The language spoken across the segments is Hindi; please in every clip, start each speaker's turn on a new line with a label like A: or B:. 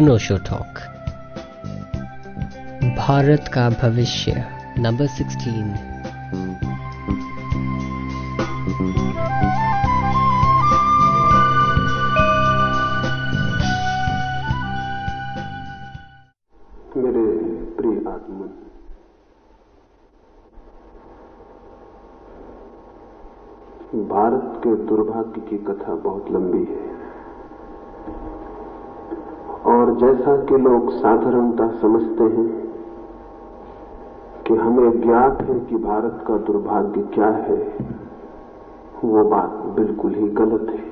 A: अनोशो टॉक भारत का भविष्य नंबर 16
B: मेरे प्रिय आत्मन भारत के दुर्भाग्य की कथा बहुत लंबी है और जैसा कि लोग साधारणता समझते हैं कि हमें ज्ञात है कि भारत का दुर्भाग्य क्या है, वो बात बिल्कुल ही गलत है।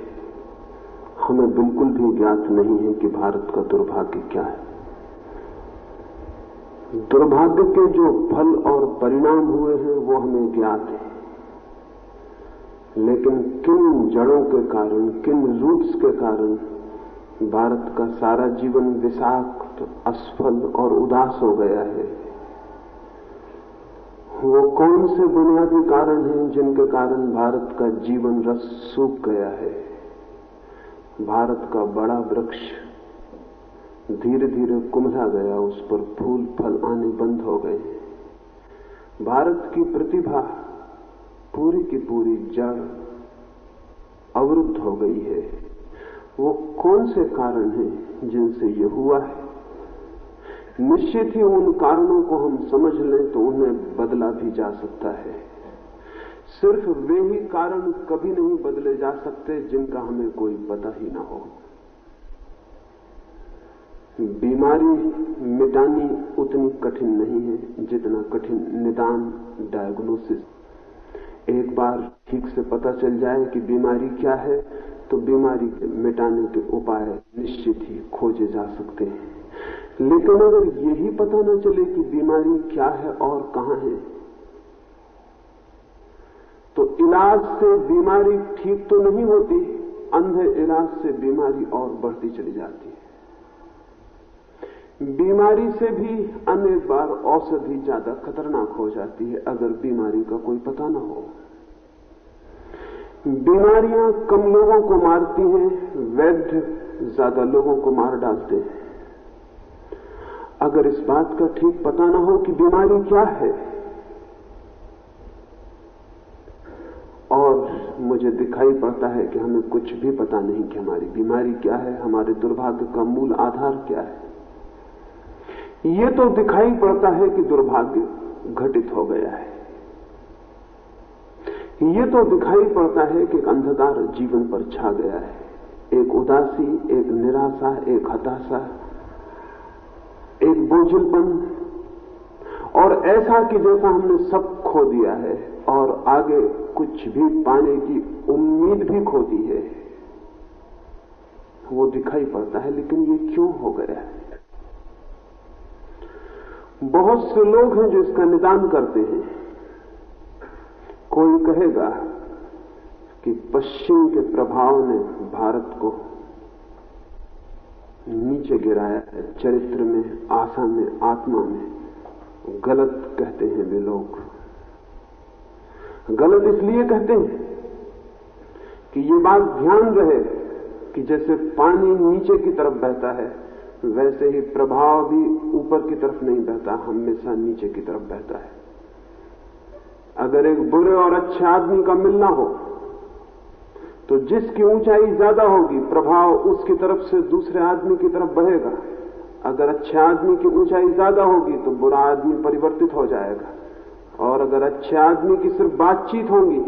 B: हमें बिल्कुल भी ज्ञात नहीं है कि भारत का दुर्भाग्य क्या है। दुर्भाग्य के जो फल और परिणाम हुए हैं, वो हमें ज्ञात है। लेकिन किन जड़ों के कारण, किन रूट्स के कारण भारत का सारा जीवन विषाक्त, असफल और उदास हो गया है। वो कौन से बुनियादी कारण हैं जिनके कारण भारत का जीवन रस सूख गया है? भारत का बड़ा वृक्ष धीरे धीरे कुमला गया, उस पर फूल, फल आने बंद हो गए। भारत की प्रतिभा पूरी की पूरी जड़ अवरुद्ध हो गई है। वो कौन से कारण हैं जिनसे ये हुआ है? निश्चित ही उन कारणों को हम समझ लें तो उन्हें बदला भी जा सकता है। सिर्फ़ वे ही कारण कभी नहीं बदले जा सकते जिनका हमें कोई पता ही ना हो। बीमारी मिटानी उतनी कठिन नहीं है जितना कठिन निदान डायग्नोसिस एक बार ठीक से पता चल जाए कि बीमारी क्या है तो बीमारी के मिटाने के उपाय निश्चित ही खोजे जा सकते हैं। लेकिन अगर यही पता न चले कि बीमारी क्या है और कहाँ है तो इलाज से बीमारी ठीक तो नहीं होती, अंधे इलाज से बीमारी और बढ़ती चली जाती है। बीमारी से भी अनेक बार औषधि ज़्यादा खतरनाक हो जाती है, अगर बीमारी का कोई पता न हो। बीमारियाँ कम लोगों को मारती हैं वैद्य ज़्यादा लोगों को मार डालते हैं। अगर इस बात का ठीक पता न हो कि बीमारी क्या है, और मुझे दिखाई पड़ता है कि हमें कुछ भी पता नहीं कि हमारी बीमारी क्या है, हमारे दुर्भाग्य का मूल आधार क्या है, ये तो दिखाई पड़ता है कि दुर्भाग्य घटित हो गया है। ये तो दिखाई पड़ता है कि अंधकार जीवन पर छा गया है। एक उदासी, एक निराशा, एक हताशा, एक बोझलपन। और ऐसा कि जैसा हमने सब खो दिया है और आगे कुछ भी पाने की उम्मीद भी खो दी है, वो दिखाई पड़ता है, लेकिन ये क्यों हो गया है? बहुत से लोग हैं जो इसका निदान करते हैं। कोई कहेगा कि पश्चिम के प्रभाव ने भारत को नीचे गिराया है। चरित्र में, आशा में, आत्मा में गलत कहते हैं वे लोग। गलत इसलिए कहते हैं कि ये बात ध्यान रहे कि जैसे पानी नीचे की तरफ़ बहता है, वैसे ही प्रभाव भी ऊपर की तरफ़ नहीं बहता, हमेशा नीचे की तरफ़ बहता है। अगर एक बुरे और अच्छे आदमी का मिलना हो तो जिसकी ऊंचाई ज़्यादा होगी, प्रभाव उसकी तरफ़ से दूसरे आदमी की तरफ़ बहेगा अगर अच्छे आदमी की ऊंचाई ज़्यादा होगी तो बुरा आदमी परिवर्तित हो जाएगा। और अगर अच्छे आदमी की सिर्फ़ बातचीत होगी,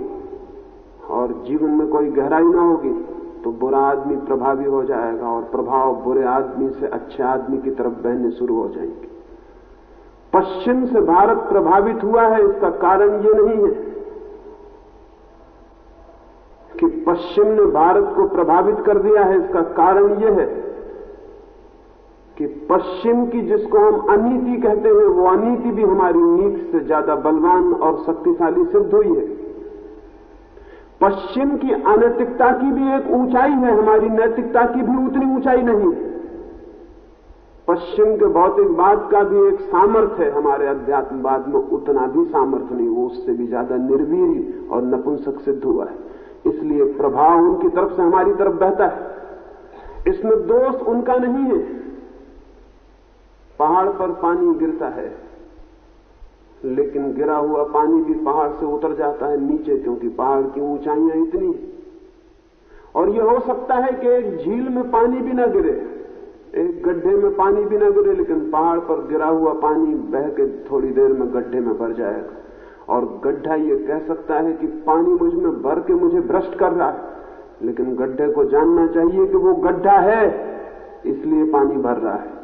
B: और जीवन में कोई गहराई ना होगी तो बुरा आदमी प्रभावी हो जाएगा, और प्रभाव बुरे आदमी से अच्छे आदमी की तरफ़ बहने शुरू हो जाएँगे। पश्चिम से भारत प्रभावित हुआ है, इसका कारण ये नहीं है कि पश्चिम ने भारत को प्रभावित कर दिया है, इसका कारण यह है कि पश्चिम की जिसको हम अनीति कहते हैं, वो अनीति भी हमारी नीति से ज़्यादा बलवान और शक्तिशाली सिद्ध हुई है। पश्चिम की अनैतिकता की भी एक ऊंचाई है, हमारी नैतिकता की भी उतनी ऊंचाई नहीं है। पश्चिम के भौतिकवाद का भी एक सामर्थ्य है हमारे अध्यात्मवाद में, उतना भी सामर्थ्य नहीं, वो उससे भी ज़्यादा निर्वीर और नपुंसक सिद्ध हुआ है। इसलिए प्रभाव उनकी तरफ़ से हमारी तरफ़ बहता है। इसमें दोष उनका नहीं है। पहाड़ पर पानी गिरता है, लेकिन गिरा हुआ पानी भी पहाड़ से उतर जाता है नीचे, क्योंकि पहाड़ की ऊंचाइयाँ इतनी और यह हो सकता है कि एक झील में पानी भी ना गिरे। एक गड्ढे में पानी भी ना गिरे, लेकिन पहाड़ पर गिरा हुआ पानी बह के थोड़ी देर में गड्ढे में भर जाएगा। और गड्ढा ये कह सकता है कि पानी मुझमें भर के मुझे भ्रष्ट कर रहा है। लेकिन गड्ढे को जानना चाहिए कि वो गड्ढा है, इसलिए पानी भर रहा है।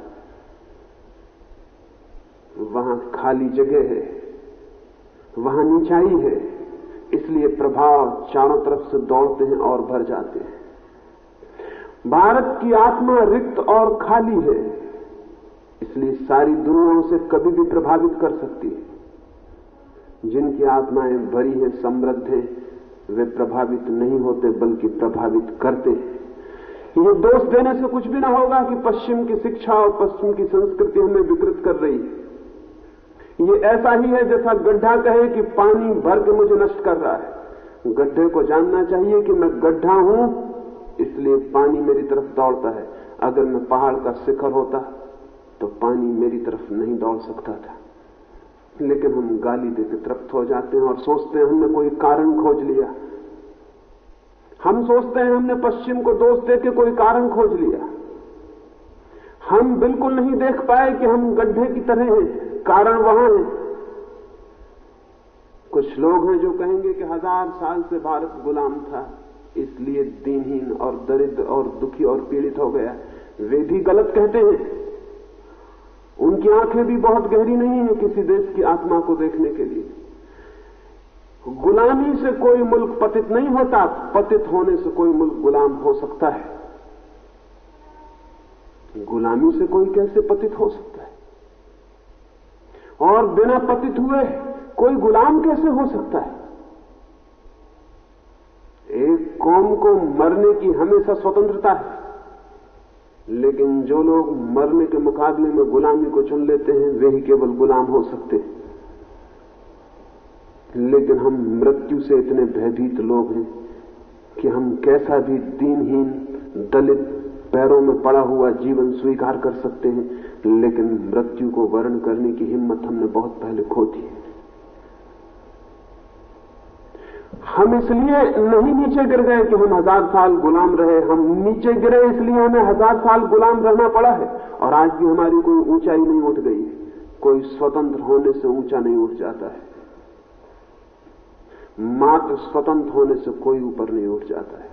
B: वहाँ खाली जगह है, वहाँ नीचाई है, इसलिए प्रभाव चारों तरफ़ से दौड़ते हैं और भर जाते हैं। भारत की आत्मा रिक्त और खाली है, इसलिए सारी दुनिया उसे कभी भी प्रभावित कर सकती है। जिनकी आत्माएँ भरी हैं, समृद्ध हैं, वे प्रभावित नहीं होते, बल्कि प्रभावित करते हैं। ये दोष देने से कुछ भी ना होगा कि पश्चिम की शिक्षा और पश्चिम की संस्कृति हमें विकृत कर रही है। ये ऐसा ही है जैसा गड्ढा कहे कि पानी भर के मुझे नष्ट कर रहा है। गड्ढे को जानना चाहिए कि मैं गड्ढा हूँ इसलिए पानी मेरी तरफ़ दौड़ता है। अगर मैं पहाड़ का शिखर होता तो पानी मेरी तरफ़ नहीं दौड़ सकता था। लेकिन हम गाली देते, तृप्त हो जाते हैं और सोचते हैं, हमने कोई कारण खोज लिया। हम सोचते हैं, हमने पश्चिम को दोष दे के कोई कारण खोज लिया। हम बिल्कुल नहीं देख पाए कि हम गड्ढे की तरह हैं, कारण वहाँ है। कुछ लोग हैं जो कहेंगे कि हज़ार साल से भारत गुलाम था। इसलिए दीनहीन और दरिद्र और दुखी और पीड़ित हो गया। वे भी गलत कहते हैं। उनकी आँखें भी बहुत गहरी नहीं है किसी देश की आत्मा को देखने के लिए। गुलामी से कोई मुल्क पतित नहीं होता, पतित होने से कोई मुल्क गुलाम हो सकता है। गुलामी से कोई कैसे पतित हो सकता है? और बिना पतित हुए कोई गुलाम कैसे हो सकता है? एक कौम को मरने की हमेशा स्वतंत्रता है। लेकिन जो लोग मरने के मुकाबले में गुलामी को चुन लेते हैं, वे ही केवल गुलाम हो सकते हैं। लेकिन हम मृत्यु से इतने भयभीत लोग हैं कि हम कैसा भी दीनहीन, दलित पैरों में पड़ा हुआ जीवन स्वीकार कर सकते हैं, लेकिन मृत्यु को वर्ण करने की हिम्मत हमने बहुत पहले खो दी हम इसलिए नहीं नीचे गिर गए कि हम हज़ार साल गुलाम रहे, हम नीचे गिरे इसलिए हमें हज़ार साल गुलाम रहना पड़ा है, और आज भी हमारी कोई ऊंचाई नहीं उठ गई कोई स्वतंत्र होने से ऊँचा नहीं उठ जाता है। मात्र स्वतंत्र होने से कोई ऊपर नहीं उठ जाता है।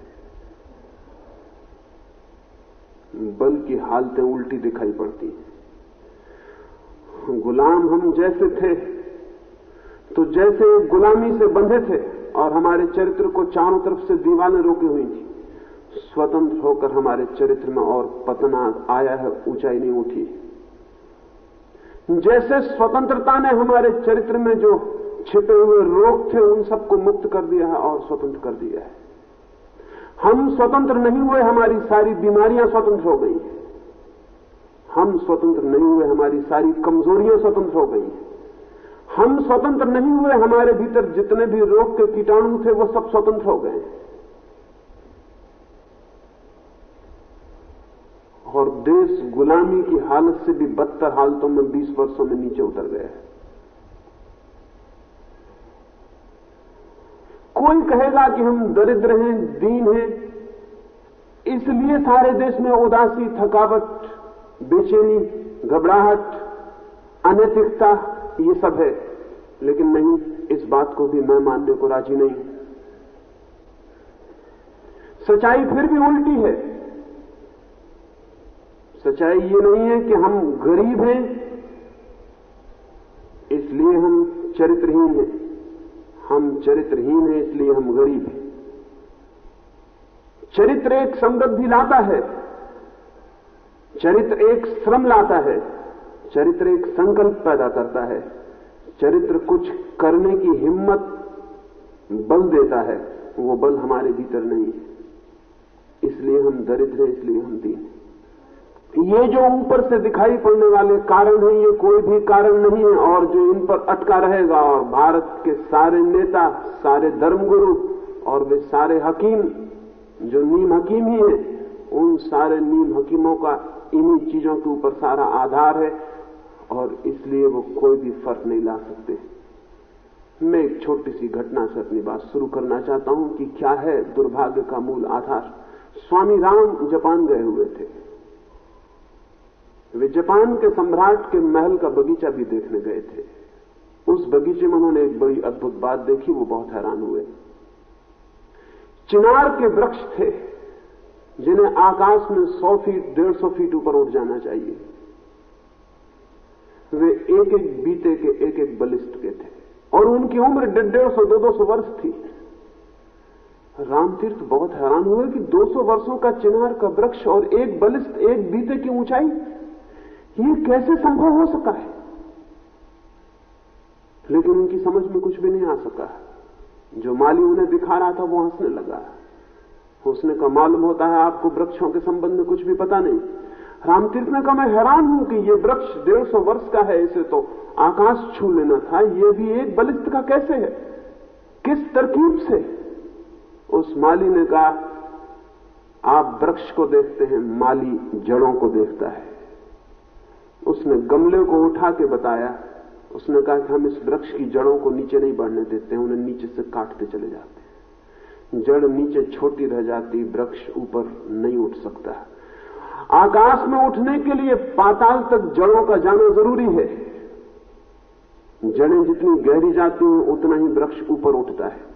B: बल्कि हालतें उल्टी दिखाई पड़ती हैं। गुलाम हम जैसे थे तो जैसे गुलामी से बंधे थे और हमारे चरित्र को चारों तरफ़ से दीवारें रोकी हुई थी। स्वतंत्र होकर हमारे चरित्र में और पतना आया है, ऊंचाई नहीं उठी। जैसे स्वतंत्रता ने हमारे चरित्र में जो छिपे हुए रोग थे, उन सबको मुक्त कर दिया है और स्वतंत्र कर दिया है। हम स्वतंत्र नहीं हुए, हमारी सारी बीमारियाँ स्वतंत्र हो गई हैं। हम स्वतंत्र नहीं हुए, हमारी सारी कमजोरियाँ स्वतंत्र हो गई हम स्वतंत्र नहीं हुए, हमारे भीतर जितने भी रोग के कीटाणु थे, वो सब स्वतंत्र हो गए। और देश गुलामी की हालत से भी बदतर हालतों में 20 वर्षों में नीचे उतर गया है। कोई कहेगा कि हम दरिद्र हैं, दीन हैं, इसलिए सारे देश में उदासी, थकावट, बेचैनी, घबराहट, अनैतिकता ये सब है, लेकिन नहीं, इस बात को भी मैं मानने को राज़ी नहीं। सच्चाई फिर भी उल्टी है। सच्चाई ये नहीं है कि हम गरीब हैं, इसलिए हम चरित्रहीन हैं। हम चरित्रहीन हैं, इसलिए हम गरीब हैं। चरित्र एक समृद्धि लाता है, चरित्र एक श्रम लाता है। चरित्र एक संकल्प पैदा करता है। चरित्र कुछ करने की हिम्मत बल देता है, वो बल हमारे भीतर नहीं है। इसलिए हम दरिद्र हैं, इसलिए हम दीन ये जो ऊपर से दिखाई पड़ने वाले कारण हैं, ये कोई भी कारण नहीं है, और जो इन पर अटका रहेगा और भारत के सारे नेता, सारे धर्मगुरु और वे सारे हकीम, जो नीम हकीम ही हैं, उन सारे नीम हकीमों का इन्हीं चीज़ों के ऊपर सारा आधार है। और इसलिए वो कोई भी फ़र्क नहीं ला सकते। मैं एक छोटी सी घटना से अपनी बात शुरू करना चाहता हूँ कि क्या है दुर्भाग्य का मूल आधार। स्वामी राम जापान गए हुए थे। वे जापान के सम्राट के महल का बगीचा भी देखने गए थे। उस बगीचे में उन्होंने एक बड़ी अद्भुत बात देखी, वो बहुत हैरान हुए। चिनार के वृक्ष थे, जिन्हें आकाश में सौ फीट, डेढ़ सौ फीट ऊपर उठ जाना चाहिए। वे एक एक बीते के एक एक बलिष्ठ के थे। और उनकी उम्र डेढ़ डेढ़ सौ दो दो सौ वर्ष थी। रामतीर्थ बहुत हैरान हुए कि 200 वर्षों का चिनार का वृक्ष और एक बलिष्ठ एक बीते की ऊंचाई, ये कैसे संभव हो सका है? लेकिन उनकी समझ में कुछ भी नहीं आ सका। जो माली उन्हें दिखा रहा था, वो हंसने लगा। उसने कहा मालूम होता है, आपको वृक्षों के संबंध में कुछ भी पता नहीं। रामतीर्थ ने कहा, मैं हैरान हूँ कि ये वृक्ष डेढ़ सौ वर्ष का है, इसे तो आकाश छू लेना था। ये भी एक बलिष्ठ का कैसे है? किस तरकीब से? उस माली ने कहा, आप वृक्ष को देखते हैं, माली जड़ों को देखता है। उसने गमले को उठा के बताया। उसने कहा कि हम इस वृक्ष की जड़ों को नीचे नहीं बढ़ने देते, उन्हें नीचे से काटते चले जाते हैं। जड़ नीचे छोटी रह जाती, वृक्ष ऊपर नहीं उठ सकता। आकाश में उठने के लिए पाताल तक जड़ों का जाना ज़रूरी है। जड़ें जितनी गहरी जाती हैं, उतना ही वृक्ष ऊपर उठता है।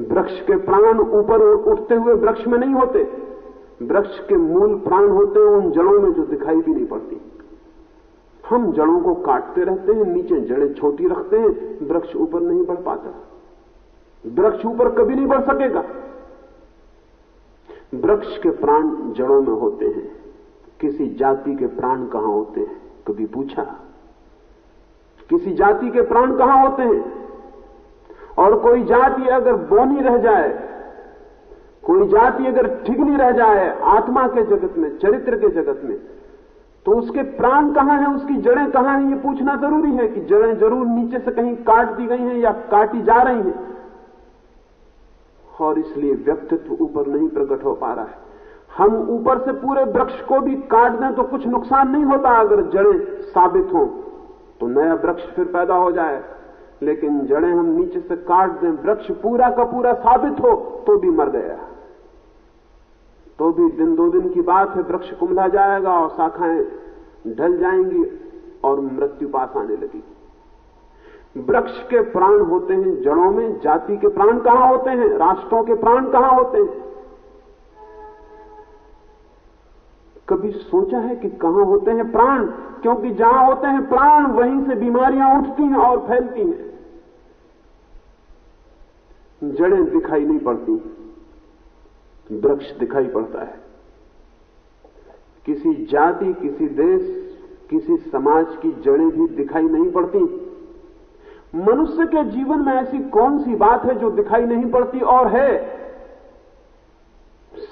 B: वृक्ष के प्राण ऊपर उठते हुए वृक्ष में नहीं होते। वृक्ष के मूल प्राण होते हैं, उन जड़ों में जो दिखाई भी नहीं पड़ती। हम जड़ों को काटते रहते हैं, नीचे जड़ें छोटी रखते हैं, वृक्ष ऊपर नहीं बढ़ पाता। वृक्ष ऊपर कभी नहीं बढ़ सकेगा। वृक्ष के प्राण जड़ों में होते हैं। किसी जाति के प्राण कहाँ होते हैं? कभी पूछा? किसी जाति के प्राण कहाँ होते हैं? और कोई जाति अगर बोनी रह जाए, कोई जाति अगर ठिगनी रह जाए आत्मा के जगत में, चरित्र के जगत में तो उसके प्राण कहाँ हैं? उसकी जड़ें कहाँ हैं? ये पूछना ज़रूरी है कि जड़ें ज़रूर नीचे से कहीं काट दी गई हैं या काटी जा रही हैं। और इसलिए व्यक्तित्व ऊपर नहीं प्रकट हो पा रहा है। हम ऊपर से पूरे वृक्ष को भी काट दें तो कुछ नुकसान नहीं होता अगर जड़ें साबित हो। तो नया वृक्ष फिर पैदा हो जाए। लेकिन जड़ें हम नीचे से काट दें, वृक्ष पूरा का पूरा साबित हो तो भी मर गया। तो भी दिन दो दिन की बात है, वृक्ष कुमला जाएगा और शाखाएँ ढल जाएँगी और मृत्यु पास आने लगेगी वृक्ष के प्राण होते हैं जड़ों में, जाति के प्राण कहाँ होते हैं, राष्ट्रों के प्राण कहाँ होते हैं? कभी सोचा है कि कहाँ होते हैं प्राण? क्योंकि जहाँ होते हैं प्राण, वहीं से बीमारियाँ उठती हैं और फैलती हैं। जड़ें दिखाई नहीं पड़ती। वृक्ष दिखाई पड़ता है। किसी जाति, किसी देश, किसी समाज की जड़ें भी दिखाई नहीं पड़ती। मनुष्य के जीवन में ऐसी कौन सी बात है जो दिखाई नहीं पड़ती और है?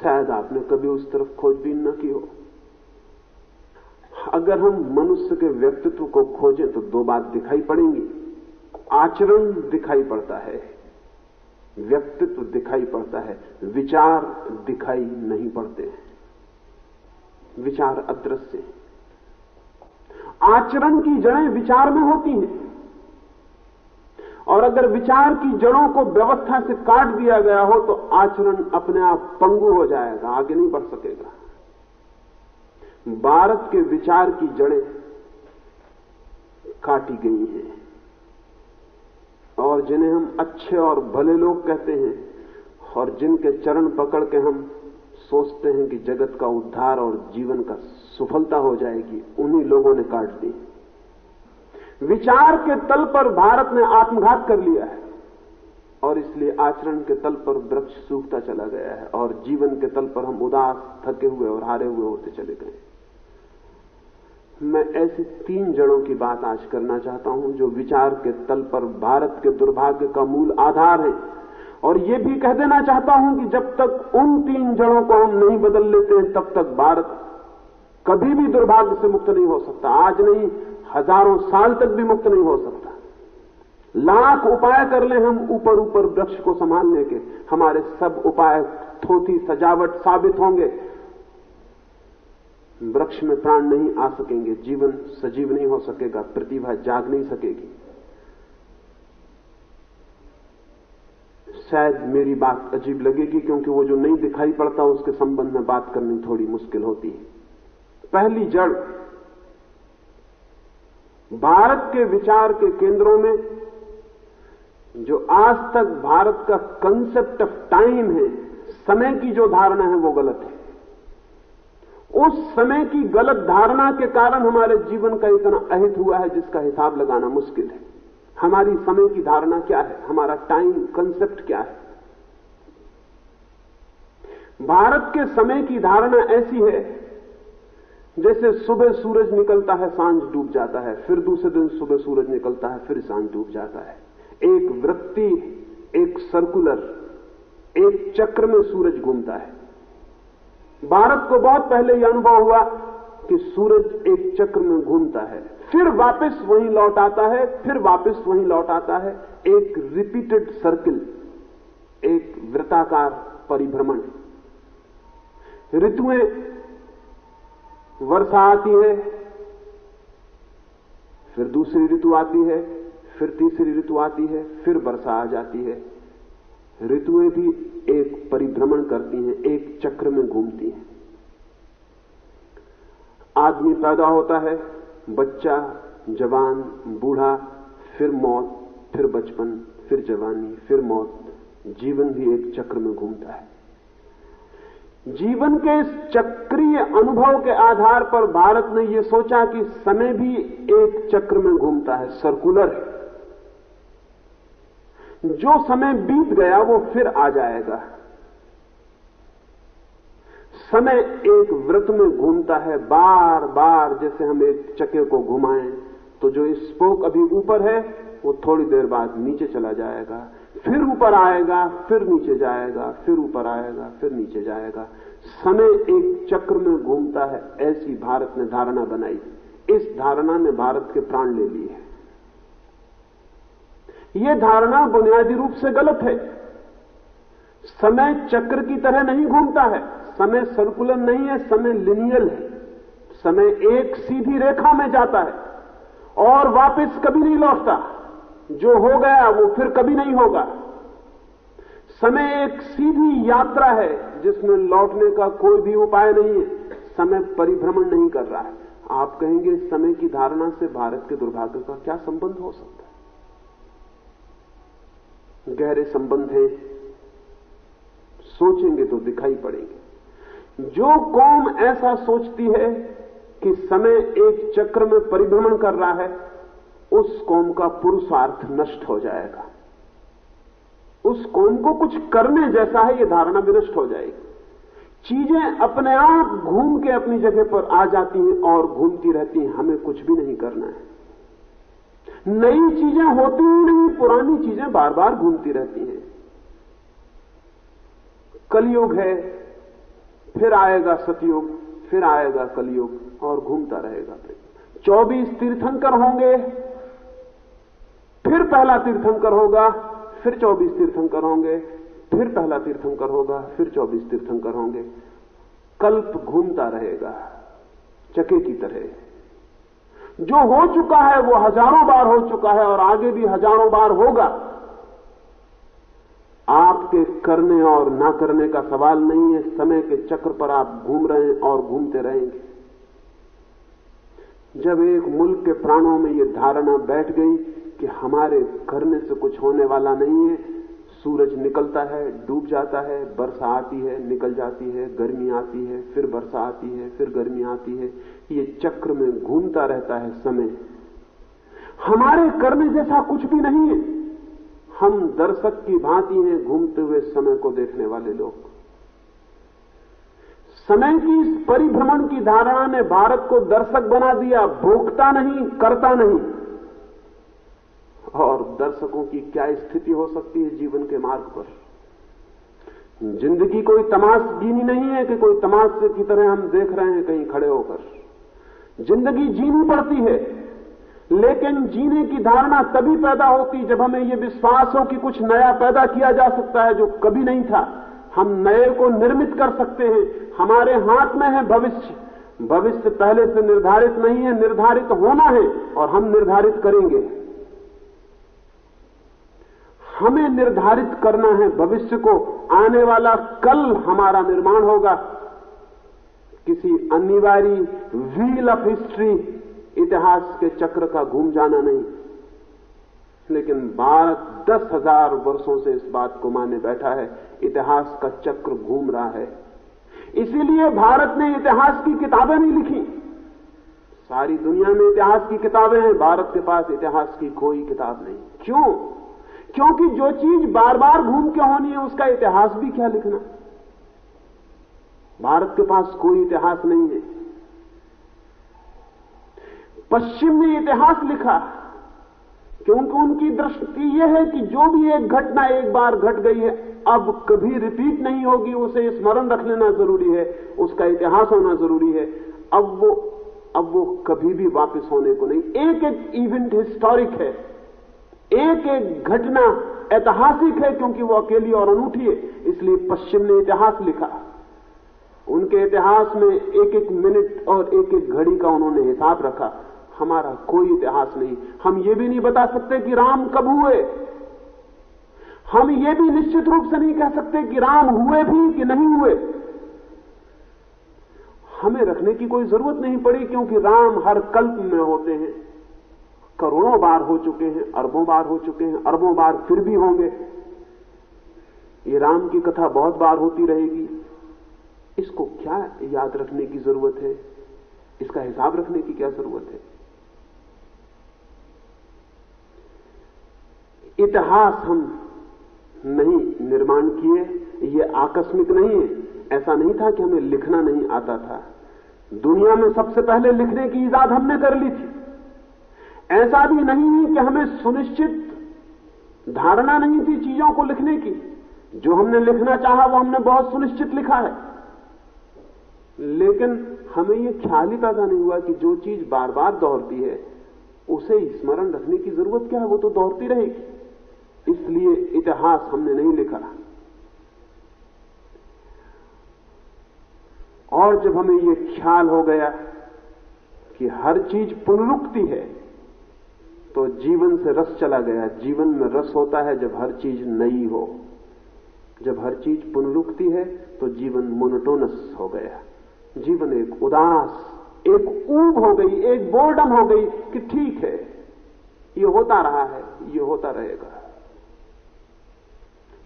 B: शायद आपने कभी उस तरफ़ खोजबीन न की हो। अगर हम मनुष्य के व्यक्तित्व को खोजें तो दो बात दिखाई पड़ेंगी। आचरण दिखाई पड़ता है, व्यक्तित्व दिखाई पड़ता है, विचार दिखाई नहीं पड़ते। विचार अदृश्य आचरण की जड़ें विचार में होती हैं। और अगर विचार की जड़ों को व्यवस्था से काट दिया गया हो तो आचरण अपने आप पंगु हो जाएगा, आगे नहीं बढ़ सकेगा। भारत के विचार की जड़ें काटी गई हैं। और जिन्हें हम अच्छे और भले लोग कहते हैं, और जिनके चरण पकड़ के हम सोचते हैं कि जगत का उद्धार और जीवन का सफलता हो जाएगी, उन्हीं लोगों ने काट दी। विचार के तल पर भारत ने आत्मघात कर लिया है, और इसलिए आचरण के तल पर वृक्ष सूखता चला गया है, और जीवन के तल पर हम उदास, थके हुए और हारे हुए होते चले गए मैं ऐसे तीन जड़ों की बात आज करना चाहता हूँ, जो विचार के तल पर, भारत के दुर्भाग्य का मूल आधार है। और यह भी कह देना चाहता हूँ कि जब तक उन तीन जड़ों को हम नहीं बदल लेते हैं, तब तक भारत कभी भी दुर्भाग्य से मुक्त नहीं हो सकता। आज नहीं, हज़ारों साल तक भी मुक्त नहीं हो सकता। लाख उपाय कर ले हम ऊपर ऊपर वृक्ष को संभालने के। हमारे सब उपाय, थोथी, सजावट साबित होंगे। वृक्ष में प्राण नहीं आ सकेंगे, जीवन सजीव नहीं हो सकेगा, प्रतिभा जाग नहीं सकेगी। शायद मेरी बात अजीब लगेगी, क्योंकि वो जो नहीं दिखाई पड़ता, उसके संबंध में बात करनी थोड़ी मुश्किल होती है। पहली जड़, भारत के विचार के केंद्रों में, जो आज तक भारत का कंसेप्ट ऑफ़ टाइम है, समय की जो धारणा है, वो गलत है। उस समय की गलत धारणा के कारण हमारे जीवन का इतना अहित हुआ है जिसका हिसाब लगाना मुश्किल है। हमारी समय की धारणा क्या है? हमारा टाइम कंसेप्ट क्या है? भारत के समय की धारणा ऐसी है, जैसे सुबह सूरज निकलता है, साँझ डूब जाता है, फिर दूसरे दिन सुबह सूरज निकलता है, फिर साँझ डूब जाता है। एक वृत्ति, एक सर्कुलर एक चक्र में सूरज घूमता है। भारत को बहुत पहले यह अनुभव हुआ कि सूरज एक चक्र में घूमता है, फिर वापस वहीं लौट आता है, फिर वापस वहीं लौट आता है। एक रिपीटेड सर्किल एक वृताकार परिभ्रमण। ऋतुएँ वर्षा आती है, फिर दूसरी ऋतु आती है, फिर तीसरी ऋतु आती है, फिर वर्षा आ जाती है। ऋतुएँ भी एक परिभ्रमण करती हैं, एक चक्र में घूमती हैं। आदमी पैदा होता है, बच्चा, जवान, बूढ़ा, फिर मौत, फिर बचपन, फिर जवानी, फिर मौत। जीवन भी एक चक्र में घूमता है। जीवन के इस चक्रीय अनुभव के आधार पर भारत ने यह सोचा कि समय भी एक चक्र में घूमता है सर्कुलर है। जो समय बीत गया वो फिर आ जाएगा। समय एक व्रत में घूमता है बार बार जैसे हम एक चक्के को घुमाएँ तो जो स्पोक अभी ऊपर है, वो थोड़ी देर बाद नीचे चला जाएगा। फिर ऊपर आएगा, फिर नीचे जाएगा, फिर ऊपर आएगा, फिर नीचे जाएगा। समय एक चक्र में घूमता है, ऐसी भारत ने धारणा बनाई। इस धारणा ने भारत के प्राण ले लिए। यह धारणा बुनियादी रूप से गलत है। समय चक्र की तरह नहीं घूमता है। समय सर्कुलर नहीं है, समय लिनियल है। समय एक सीधी रेखा में जाता है और वापस कभी नहीं लौटता। जो हो गया, वो फिर कभी नहीं होगा। समय एक सीधी यात्रा है, जिसमें लौटने का कोई भी उपाय नहीं है। समय परिभ्रमण नहीं कर रहा है। आप कहेंगे, समय की धारणा से भारत के दुर्भाग्य का क्या संबंध हो सकता है? गहरे संबंध है, सोचेंगे तो दिखाई पड़ेंगे। जो कौम ऐसा सोचती है कि समय एक चक्र में परिभ्रमण कर रहा है, उस कौम का पुरुषार्थ नष्ट हो जाएगा। उस कौम को कुछ करने जैसा है यह धारणा विनष्ट हो जाएगी। चीज़ें अपने आप घूम के अपनी जगह पर आ जाती हैं और घूमती रहती हैं, हमें कुछ भी नहीं करना है। नई चीज़ें होती ही नहीं, पुरानी चीज़ें बार बार घूमती रहती हैं। कलयुग है, फिर आएगा सतयुग, फिर आएगा कलयुग, और घूमता रहेगा फिर। चौबीस तीर्थंकर होंगे, फिर पहला तीर्थंकर होगा, फिर चौबीस तीर्थंकर होंगे, फिर पहला तीर्थंकर होगा, फिर चौबीस तीर्थंकर होंगे। कल्प घूमता रहेगा, चके की तरह। जो हो चुका है वो हज़ारों बार हो चुका है और आगे भी हज़ारों बार होगा। आपके करने और ना करने का सवाल नहीं है। समय के चक्र पर आप घूम रहे हैं और घूमते रहेंगे। जब एक मुल्क के प्राणों में यह धारणा बैठ गई कि हमारे करने से कुछ होने वाला नहीं है, सूरज निकलता है, डूब जाता है वर्षा आती है, निकल जाती है, गर्मी आती है, फिर वर्षा आती है, फिर गर्मी आती है। ये चक्र में घूमता रहता है समय। हमारे करने जैसा कुछ भी नहीं है। हम दर्शक की भांति हैं घूमते हुए समय को देखने वाले लोग। समय की इस परिभ्रमण की धारणा ने भारत को दर्शक बना दिया, भोगता नहीं, करता नहीं। और दर्शकों की क्या स्थिति हो सकती है जीवन के मार्ग पर? ज़िंदगी कोई तमाशबीनी नहीं है कि कोई तमाशे की तरह हम देख रहे हैं कहीं खड़े होकर। ज़िंदगी जीनी पड़ती है। लेकिन जीने की धारणा तभी पैदा होती जब हमें यह विश्वास हो कि कुछ नया पैदा किया जा सकता है जो कभी नहीं था। हम नए को निर्मित कर सकते हैं। हमारे हाथ में है भविष्य। भविष्य पहले से निर्धारित नहीं है, निर्धारित होना है और हम निर्धारित करेंगे। हमें निर्धारित करना है भविष्य को। आने वाला कल हमारा निर्माण होगा। किसी अनिवार्य व्हील ऑफ़ हिस्ट्री इतिहास के चक्र का घूम जाना नहीं। लेकिन भारत दस हज़ार वर्षों से इस बात को माने बैठा है, इतिहास का चक्र घूम रहा है। इसीलिए भारत ने इतिहास की किताबें नहीं लिखी। सारी दुनिया में इतिहास की किताबें हैं, भारत के पास इतिहास की कोई किताब नहीं। क्यों? क्योंकि जो चीज़ बार बार घूम के होनी है, उसका इतिहास भी क्या लिखना? भारत के पास कोई इतिहास नहीं है। पश्चिम ने इतिहास लिखा, क्योंकि उनकी दृष्टि यह है कि जो भी एक घटना एक बार घट गई है, अब कभी रिपीट नहीं होगी, उसे स्मरण रख लेना ज़रूरी है, उसका इतिहास होना ज़रूरी है। अब वो अब वो कभी भी वापस होने को नहीं। एक एक इवेंट हिस्टोरिक है, एक एक घटना ऐतिहासिक है, क्योंकि वो अकेली और अनूठी है, इसलिए पश्चिम ने इतिहास लिखा। उनके इतिहास में एक एक मिनट और एक एक घड़ी का उन्होंने हिसाब रखा। हमारा कोई इतिहास नहीं। हम ये भी नहीं बता सकते कि राम कब हुए। हम ये भी निश्चित रूप से नहीं कह सकते कि राम हुए भी कि नहीं हुए। हमें रखने की कोई ज़रूरत नहीं पड़ी क्योंकि राम हर कल्प में होते हैं। करोड़ों बार हो चुके हैं, अरबों बार हो चुके हैं, अरबों बार फिर भी होंगे। ये राम की कथा बहुत बार होती रहेगी। इसको क्या याद रखने की ज़रूरत है? इसका हिसाब रखने की क्या ज़रूरत है? इतिहास हम नहीं निर्माण किए, ये आकस्मिक नहीं है। ऐसा नहीं था कि हमें लिखना नहीं आता था। दुनिया में सबसे पहले लिखने की ईजाद हमने कर ली थी। ऐसा भी नहीं कि हमें सुनिश्चित धारणा नहीं थी चीज़ों को लिखने की। जो हमने लिखना चाहा, वो हमने बहुत सुनिश्चित लिखा है। लेकिन हमें यह ख्याल ही पैदा नहीं हुआ कि जो चीज़ बार बार दोहरती है, उसे स्मरण रखने की ज़रूरत क्या है? वो तो दोहरती रहेगी। इसलिए इतिहास हमने नहीं लिखा। और जब हमें यह ख्याल हो गया कि हर चीज़ पुनरुक्ति है तो जीवन से रस चला गया। जीवन में रस होता है जब हर चीज़ नई हो। जब हर चीज़ पुनरुक्ति है तो जीवन मोनोटोनस हो गया। जीवन एक उदास, एक ऊब हो गई, एक बोर्डम हो गई कि ठीक है, ये होता रहा है, ये होता रहेगा।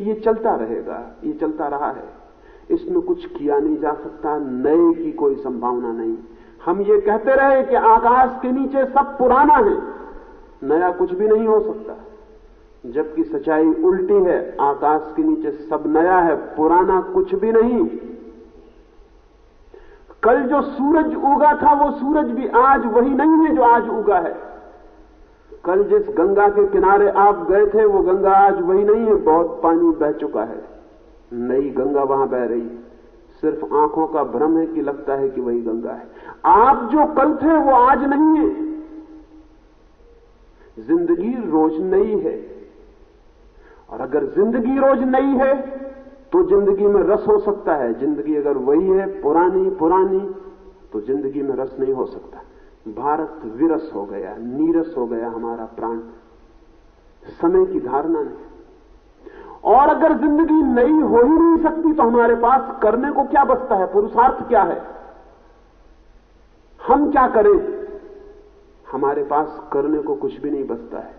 B: ये चलता रहेगा, ये चलता रहा है। इसमें कुछ किया नहीं जा सकता, नए की कोई संभावना नहीं। हम ये कहते रहे कि आकाश के नीचे सब पुराना है, नया कुछ भी नहीं हो सकता। जबकि सच्चाई उल्टी है, आकाश के नीचे सब नया है, पुराना कुछ भी नहीं। कल जो सूरज उगा था, वो सूरज भी आज वही नहीं है जो आज उगा है। कल जिस गंगा के किनारे आप गए थे, वो गंगा आज वही नहीं है, बहुत पानी बह चुका है। नई गंगा वहाँ बह रही सिर्फ़ आँखों का भ्रम है कि लगता है कि वही गंगा है। आप जो कल थे, वो आज नहीं है। ज़िंदगी रोज नई है। और अगर ज़िंदगी रोज नई है तो ज़िंदगी में रस हो सकता है। ज़िंदगी अगर वही है, पुरानी पुरानी तो ज़िंदगी में रस नहीं हो सकता। भारत विरस हो गया, नीरस हो गया हमारा प्राण। समय की धारणा नहीं। और अगर ज़िंदगी नई हो ही नहीं सकती तो हमारे पास करने को क्या बचता है? पुरुषार्थ क्या है? हम क्या करें? हमारे पास करने को कुछ भी नहीं बचता है।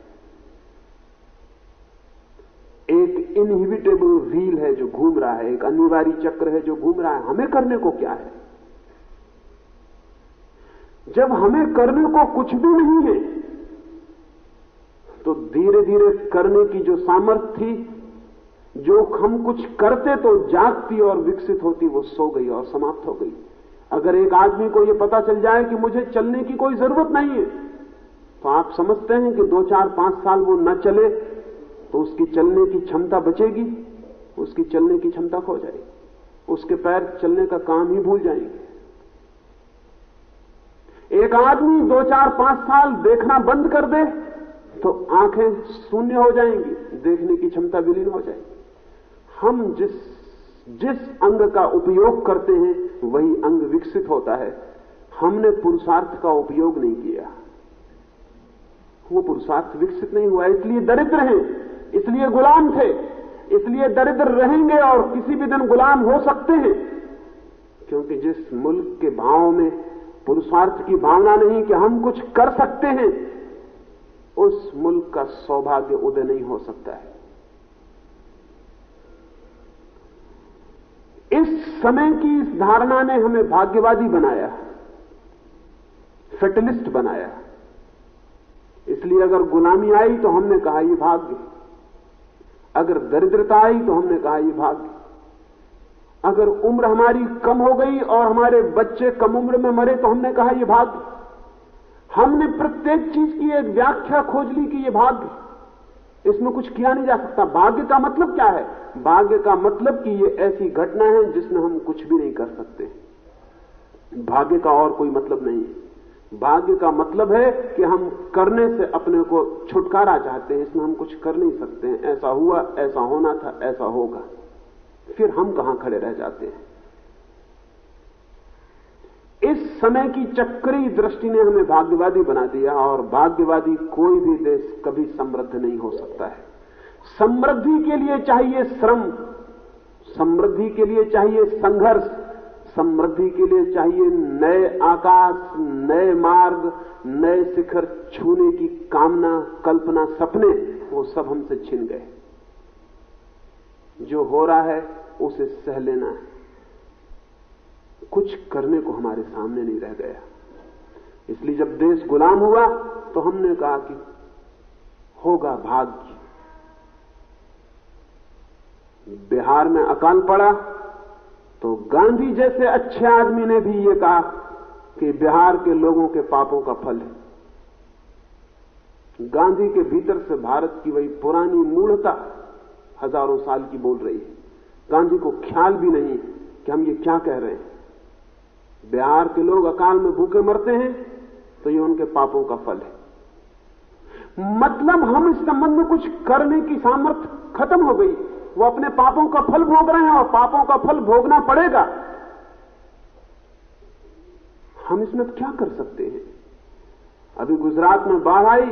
B: एक इनहिबिटेबल व्हील है जो घूम रहा है, एक अनिवार्य चक्र है जो घूम रहा है। हमें करने को क्या है? जब हमें करने को कुछ भी नहीं है तो धीरे धीरे करने की जो सामर्थ्य थी, जो हम कुछ करते तो जागती और विकसित होती, वो सो गई और समाप्त हो गई। अगर एक आदमी को यह पता चल जाए कि मुझे चलने की कोई ज़रूरत नहीं है तो आप समझते हैं कि दो चार पाँच साल वो न चले तो उसकी चलने की क्षमता बचेगी, उसकी चलने की क्षमता खो जाएगी, उसके पैर चलने का काम ही भूल जाएँगे। एक आदमी दो चार पाँच साल देखना बंद कर दे तो आँखें शून्य हो जाएँगी, देखने की क्षमता विलीन हो जाएगी। हम जिस जिस अंग का उपयोग करते हैं, वही अंग विकसित होता है। हमने पुरुषार्थ का उपयोग नहीं किया। वो पुरुषार्थ विकसित नहीं हुआ, इसलिए दरिद्र हैं। इसलिए गुलाम थे, इसलिए दरिद्र रहेंगे और किसी भी दिन गुलाम हो सकते हैं। क्योंकि जिस मुल्क के भाव में पुरुषार्थ की भावना नहीं कि हम कुछ कर सकते हैं, उस मुल्क का सौभाग्य उदय नहीं हो सकता है। इस समय की इस धारणा ने हमें भाग्यवादी बनाया फेटलिस्ट बनाया। इसलिए अगर गुलामी आई तो हमने कहा यह भाग्य अगर दरिद्रता आई तो हमने कहा यह भाग्य। अगर उम्र हमारी कम हो गई और हमारे बच्चे कम उम्र में मरे तो हमने कहा यह भाग्य। हमने प्रत्येक चीज़ की एक व्याख्या खोज ली कि यह भाग्य। इसमें कुछ किया नहीं जा सकता। भाग्य का मतलब क्या है? भाग्य का मतलब कि ये ऐसी घटना है जिसमें हम कुछ भी नहीं कर सकते। भाग्य का और कोई मतलब नहीं है। भाग्य का मतलब है कि हम करने से अपने को छुटकारा चाहते हैं, इसमें हम कुछ कर नहीं सकते हैं। ऐसा हुआ, ऐसा होना था, ऐसा होगा। फिर हम कहाँ खड़े रह जाते हैं? इस समय की चक्री दृष्टि ने हमें भाग्यवादी बना दिया और भाग्यवादी कोई भी देश कभी समृद्ध नहीं हो सकता है। समृद्धि के लिए चाहिए श्रम, समृद्धि के लिए चाहिए संघर्ष समृद्धि के लिए चाहिए नए आकाश, नए मार्ग, नए शिखर छूने की कामना, कल्पना, सपने, वो सब हमसे छिन गए। जो हो रहा है, उसे सह लेना है। कुछ करने को हमारे सामने नहीं रह गया। इसलिए जब देश गुलाम हुआ तो हमने कहा कि होगा भाग्य। बिहार में अकाल पड़ा तो गांधी जैसे अच्छे आदमी ने भी ये कहा कि बिहार के लोगों के पापों का फल है। गांधी के भीतर से भारत की वही पुरानी मूलता हज़ारों साल की बोल रही है। गांधी को ख्याल भी नहीं कि हम ये क्या कह रहे हैं। बिहार के लोग अकाल में भूखे मरते हैं तो ये उनके पापों का फल है। मतलब हम इस संबंध में कुछ करने की सामर्थ्य खत्म हो गई वो अपने पापों का फल भोग रहे हैं और पापों का फल भोगना पड़ेगा। हम इसमें क्या कर सकते हैं? अभी गुजरात में बाढ़ आई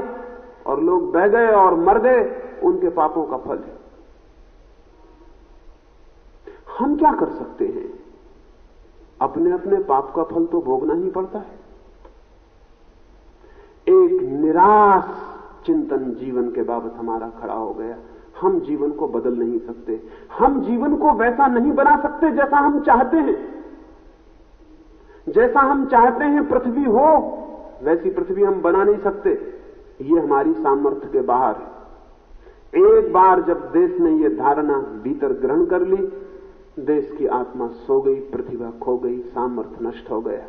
B: और लोग बह गए और मर गए, उनके पापों का फल है। हम क्या कर सकते हैं? अपने अपने पाप का फल तो भोगना ही पड़ता है। एक निराश चिंतन जीवन के बाबत हमारा खड़ा हो गया। हम जीवन को बदल नहीं सकते। हम जीवन को वैसा नहीं बना सकते जैसा हम चाहते हैं। जैसा हम चाहते हैं पृथ्वी हो, वैसी पृथ्वी हम बना नहीं सकते। ये हमारी सामर्थ्य के बाहर है। एक बार जब देश ने यह धारणा भीतर ग्रहण कर ली, देश की आत्मा सो गई प्रतिभा खो गई, सामर्थ्य नष्ट हो गया।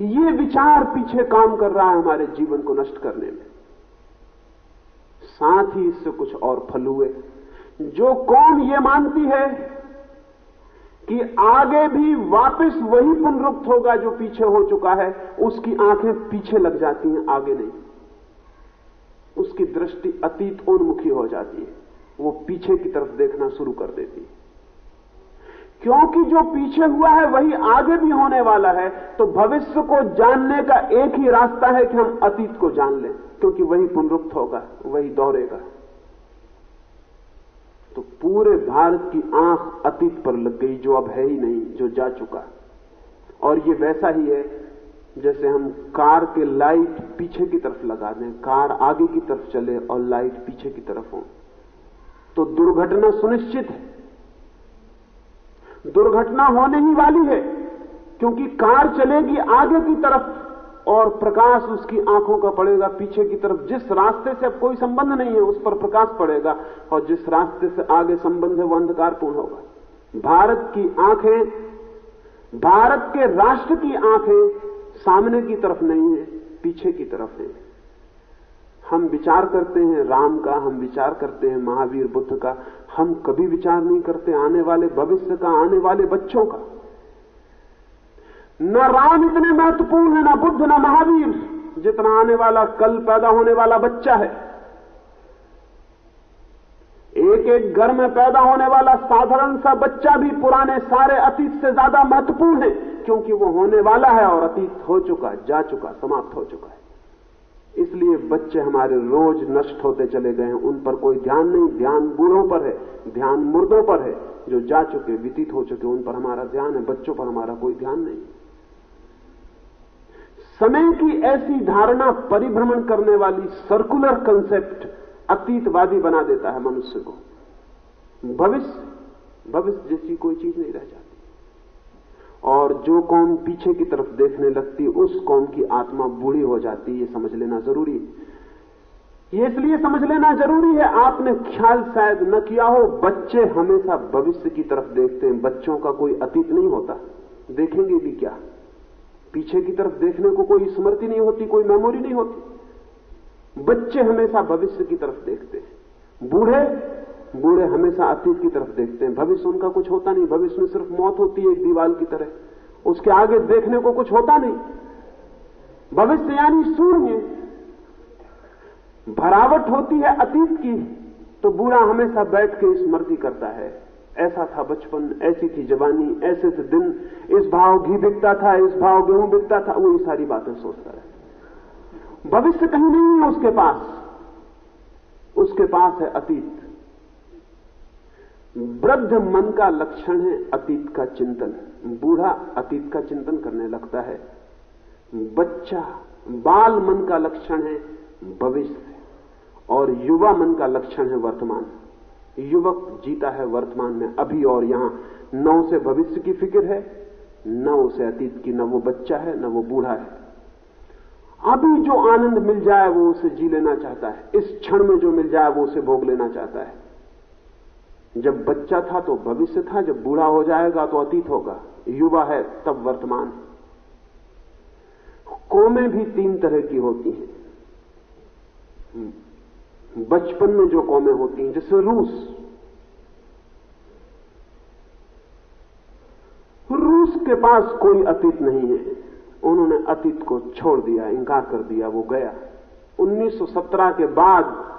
B: ये विचार पीछे काम कर रहा है हमारे जीवन को नष्ट करने में। साथ ही इससे कुछ और फल हुए। जो कौन ये मानती है कि आगे भी वापस वही पुनरुक्त होगा जो पीछे हो चुका है, उसकी आँखें पीछे लग जाती हैं, आगे नहीं। उसकी दृष्टि अतीत उन्मुखी हो जाती है। वो पीछे की तरफ़ देखना शुरू कर देती है। क्योंकि जो पीछे हुआ है, वही आगे भी होने वाला है तो भविष्य को जानने का एक ही रास्ता है कि हम अतीत को जान लें। क्योंकि वही पुनरुक्त होगा, वही दौड़ेगा। तो पूरे भारत की आँख अतीत पर लग गई, जो अब है ही नहीं, जो जा चुका। और ये वैसा ही है, जैसे हम कार के लाइट पीछे की तरफ़ लगा दें, कार आगे की तरफ़ चले और लाइट पीछे की तरफ़ हो। तो दुर्घटना सुनिश्चित है। दुर्घटना होने ही वाली है, क्योंकि कार चलेगी आगे की तरफ़। और प्रकाश उसकी आँखों का पड़ेगा पीछे की तरफ़। जिस रास्ते से अब कोई संबंध नहीं है, उस पर प्रकाश पड़ेगा और जिस रास्ते से आगे संबंध है, वो अंधकारपूर्ण होगा। भारत की आँखें, भारत के राष्ट्र की आँखें सामने की तरफ़ नहीं है, पीछे की तरफ़ है। हम विचार करते हैं राम का, हम विचार करते हैं महावीर बुद्ध का। हम कभी विचार नहीं करते आने वाले, भविष्य का, आने वाले बच्चों का। न राम इतने महत्वपूर्ण है न बुद्ध, न महावीर, जितना आने वाला कल पैदा होने वाला बच्चा है। एक एक घर में पैदा होने वाला साधारण सा बच्चा भी पुराने सारे अतीत से ज़्यादा महत्वपूर्ण है, क्योंकि वो होने वाला है और अतीत हो चुका, जा चुका, समाप्त हो चुका है। इसलिए बच्चे हमारे रोज नष्ट होते चले गए हैं, उन पर कोई ध्यान नहीं, ध्यान बूढ़ों पर है, ध्यान मुर्दों पर है, जो जा चुके, व्यतीत हो चुके, उन पर हमारा ध्यान है, बच्चों पर हमारा कोई ध्यान नहीं। समय की ऐसी धारणा परिभ्रमण करने वाली सर्कुलर कंसेप्ट अतीतवादी बना देता है मनुष्य को। भविष्य भविष्य जैसी कोई चीज़ नहीं रह जाती। और जो कौम पीछे की तरफ़ देखने लगती, उस कौम की आत्मा बूढ़ी हो जाती, ये समझ लेना ज़रूरी है। ये इसलिए समझ लेना ज़रूरी है, आपने ख्याल शायद न किया हो, बच्चे हमेशा भविष्य की तरफ़ देखते हैं, बच्चों का कोई अतीत नहीं होता। देखेंगे भी क्या। पीछे की तरफ़ देखने को कोई स्मृति नहीं होती, कोई मेमोरी नहीं होती। बच्चे हमेशा भविष्य की तरफ़ देखते हैं। बूढ़े बूढ़े हमेशा अतीत की तरफ़ देखते हैं। भविष्य उनका कुछ होता नहीं। भविष्य में सिर्फ़ मौत होती है एक दीवार की तरह। उसके आगे देखने को कुछ होता नहीं। भविष्य यानी शून्य भरावट होती है अतीत की तो बूढ़ा हमेशा बैठ के स्मृति करता है। ऐसा था बचपन, ऐसी थी जवानी, ऐसे थे दिन। इस भाव घी बिकता था, इस भाव गेहूँ बिकता था वो ये सारी बातें सोचता है भविष्य कहीं नहीं है उसके पास। उसके पास है अतीत। वृद्ध मन का लक्षण है अतीत का चिंतन। बूढ़ा अतीत का चिंतन करने लगता है। बच्चा, बाल मन का लक्षण है भविष्य। और युवा मन का लक्षण है वर्तमान। युवक जीता है वर्तमान में अभी और यहाँ। न उसे भविष्य की फ़िक्र है, न उसे अतीत की। न वो बच्चा है, न वो बूढ़ा है। अभी जो आनंद मिल जाए वो उसे जी लेना चाहता है। इस क्षण में जो मिल जाए वो उसे भोग लेना चाहता है। जब बच्चा था तो भविष्य था, जब बूढ़ा हो जाएगा तो अतीत होगा। युवा है, तब वर्तमान। कौमें भी तीन तरह की होती हैं। बचपन में जो कौमें होती हैं, जैसे रूस। रूस के पास कोई अतीत नहीं है। उन्होंने अतीत को छोड़ दिया, इंकार कर दिया, वो गया। 1917 के बाद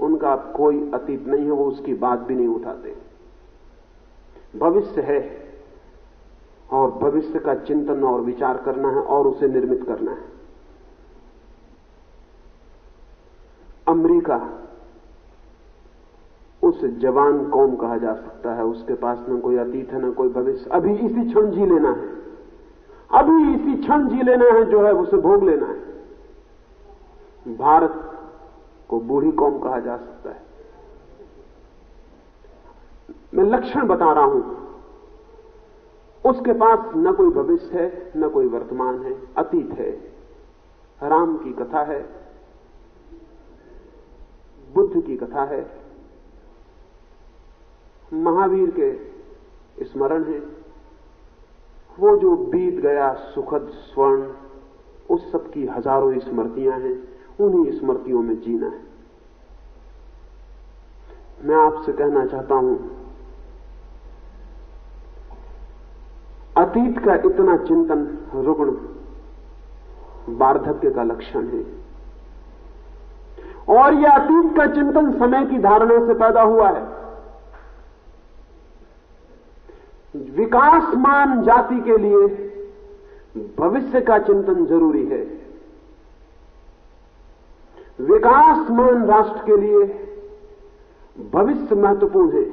B: उनका कोई अतीत नहीं है, वो उसकी बात भी नहीं उठाते। भविष्य है, और भविष्य का चिंतन और विचार करना है, और उसे निर्मित करना है। अमेरिका, उस जवान कौम कहा जा सकता है, उसके पास न कोई अतीत है, न कोई भविष्य। अभी इसी क्षण जी लेना है। अभी इसी क्षण जी लेना है जो है, उसे भोग लेना है। भारत को बूढ़ी कौम कहा जा सकता है। मैं लक्षण बता रहा हूँ। उसके पास न कोई भविष्य है, न कोई वर्तमान है, अतीत है। राम की कथा है। बुद्ध की कथा है। महावीर के स्मरण है। वो जो बीत गया सुखद स्वर्ण, उस सब की हज़ारों स्मृतियाँ हैं। उन्हीं स्मृतियों में जीना है। मैं आपसे कहना चाहता हूँ, अतीत का इतना चिंतन रुग्ण वार्धक्य का लक्षण है। और यह अतीत का चिंतन समय की धारणा से पैदा हुआ है। विकासमान जाति के लिए भविष्य का चिंतन ज़रूरी है। विकासमान राष्ट्र के लिए भविष्य महत्वपूर्ण है।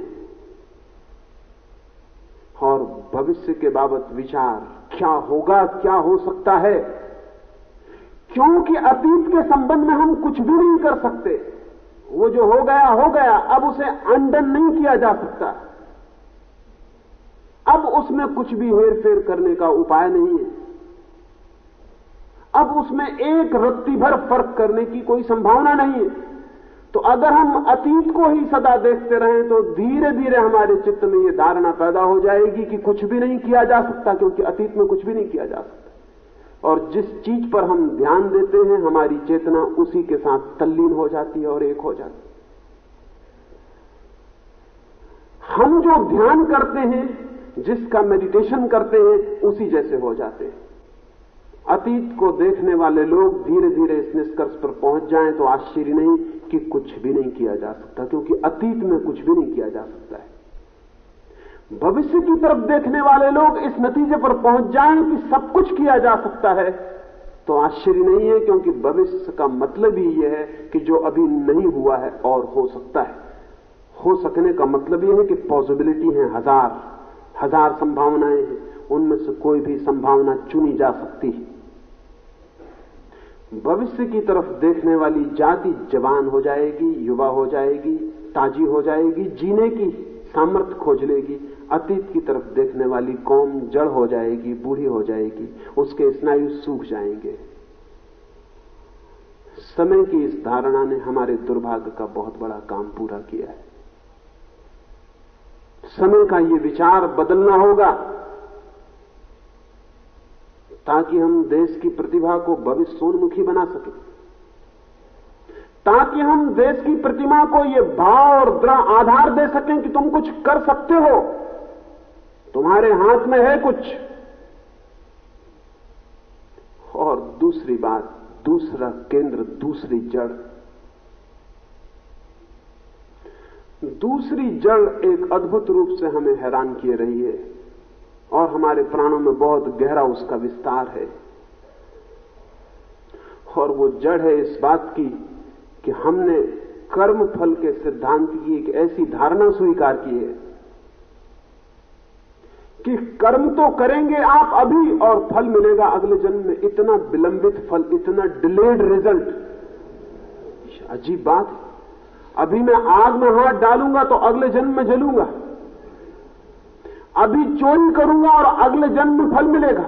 B: और भविष्य के बाबत विचार क्या होगा, क्या हो सकता है क्योंकि अतीत के संबंध में हम कुछ भी नहीं कर सकते। वो जो हो गया हो गया, अब उसे अंडन नहीं किया जा सकता। अब उसमें कुछ भी हेर फेर करने का उपाय नहीं है। अब उसमें एक रत्ती भर फ़र्क करने की कोई संभावना नहीं है। तो अगर हम अतीत को ही सदा देखते रहें तो धीरे धीरे हमारे चित्त में यह धारणा पैदा हो जाएगी कि कुछ भी नहीं किया जा सकता, क्योंकि अतीत में कुछ भी नहीं किया जा सकता। और जिस चीज़ पर हम ध्यान देते हैं, हमारी चेतना उसी के साथ तल्लीन हो जाती है और एक हो जाती है। हम जो ध्यान करते हैं, जिसका मेडिटेशन करते हैं, उसी जैसे हो जाते हैं। अतीत को देखने वाले लोग धीरे धीरे इस निष्कर्ष पर पहुँच जाएँ तो आश्चर्य नहीं कि कुछ भी नहीं किया जा सकता, क्योंकि अतीत में कुछ भी नहीं किया जा सकता है। भविष्य की तरफ़ देखने वाले लोग इस नतीजे पर पहुँच जाएँ कि सब कुछ किया जा सकता है। तो आश्चर्य नहीं है, क्योंकि भविष्य का मतलब ही यह है कि जो अभी नहीं हुआ है, और हो सकता है। हो सकने का मतलब यह है कि पॉसिबिलिटी है हज़ार। हज़ार संभावनाएँ हैं। उनमें से कोई भी संभावना चुनी जा सकती है। भविष्य की तरफ़ देखने वाली जाति जवान हो जाएगी, युवा हो जाएगी, ताजी हो जाएगी, जीने की सामर्थ्य खोज लेगी। अतीत की तरफ़ देखने वाली कौम जड़ हो जाएगी, बूढ़ी हो जाएगी, उसके स्नायु सूख जाएँगे। समय की इस धारणा ने हमारे दुर्भाग्य का बहुत बड़ा काम पूरा किया है। समय का यह विचार बदलना होगा, ताकि हम देश की प्रतिभा को भविष्योन्मुखी बना सकें। ताकि हम देश की प्रतिमा को यह भाव और दृढ़ आधार दे सकें कि तुम कुछ कर सकते हो। तुम्हारे हाथ में है कुछ। और दूसरी बात, दूसरा केंद्र, दूसरी जड़। दूसरी जड़ एक अद्भुत रूप से हमें हैरान किए रही है, और हमारे प्राणों में बहुत गहरा उसका विस्तार है। और वो जड़ है इस बात की कि हमने कर्म फल के सिद्धांत की एक ऐसी धारणा स्वीकार की है कि कर्म तो करेंगे आप अभी और फल मिलेगा अगले जन्म में। इतना विलंबित फल, इतना डिलेड रिज़ल्ट अजीब बात है। अभी मैं आग में हाथ डालूँगा तो अगले जन्म में जलूँगा। अभी चोरी करूँगा और अगले जन्म में फल मिलेगा।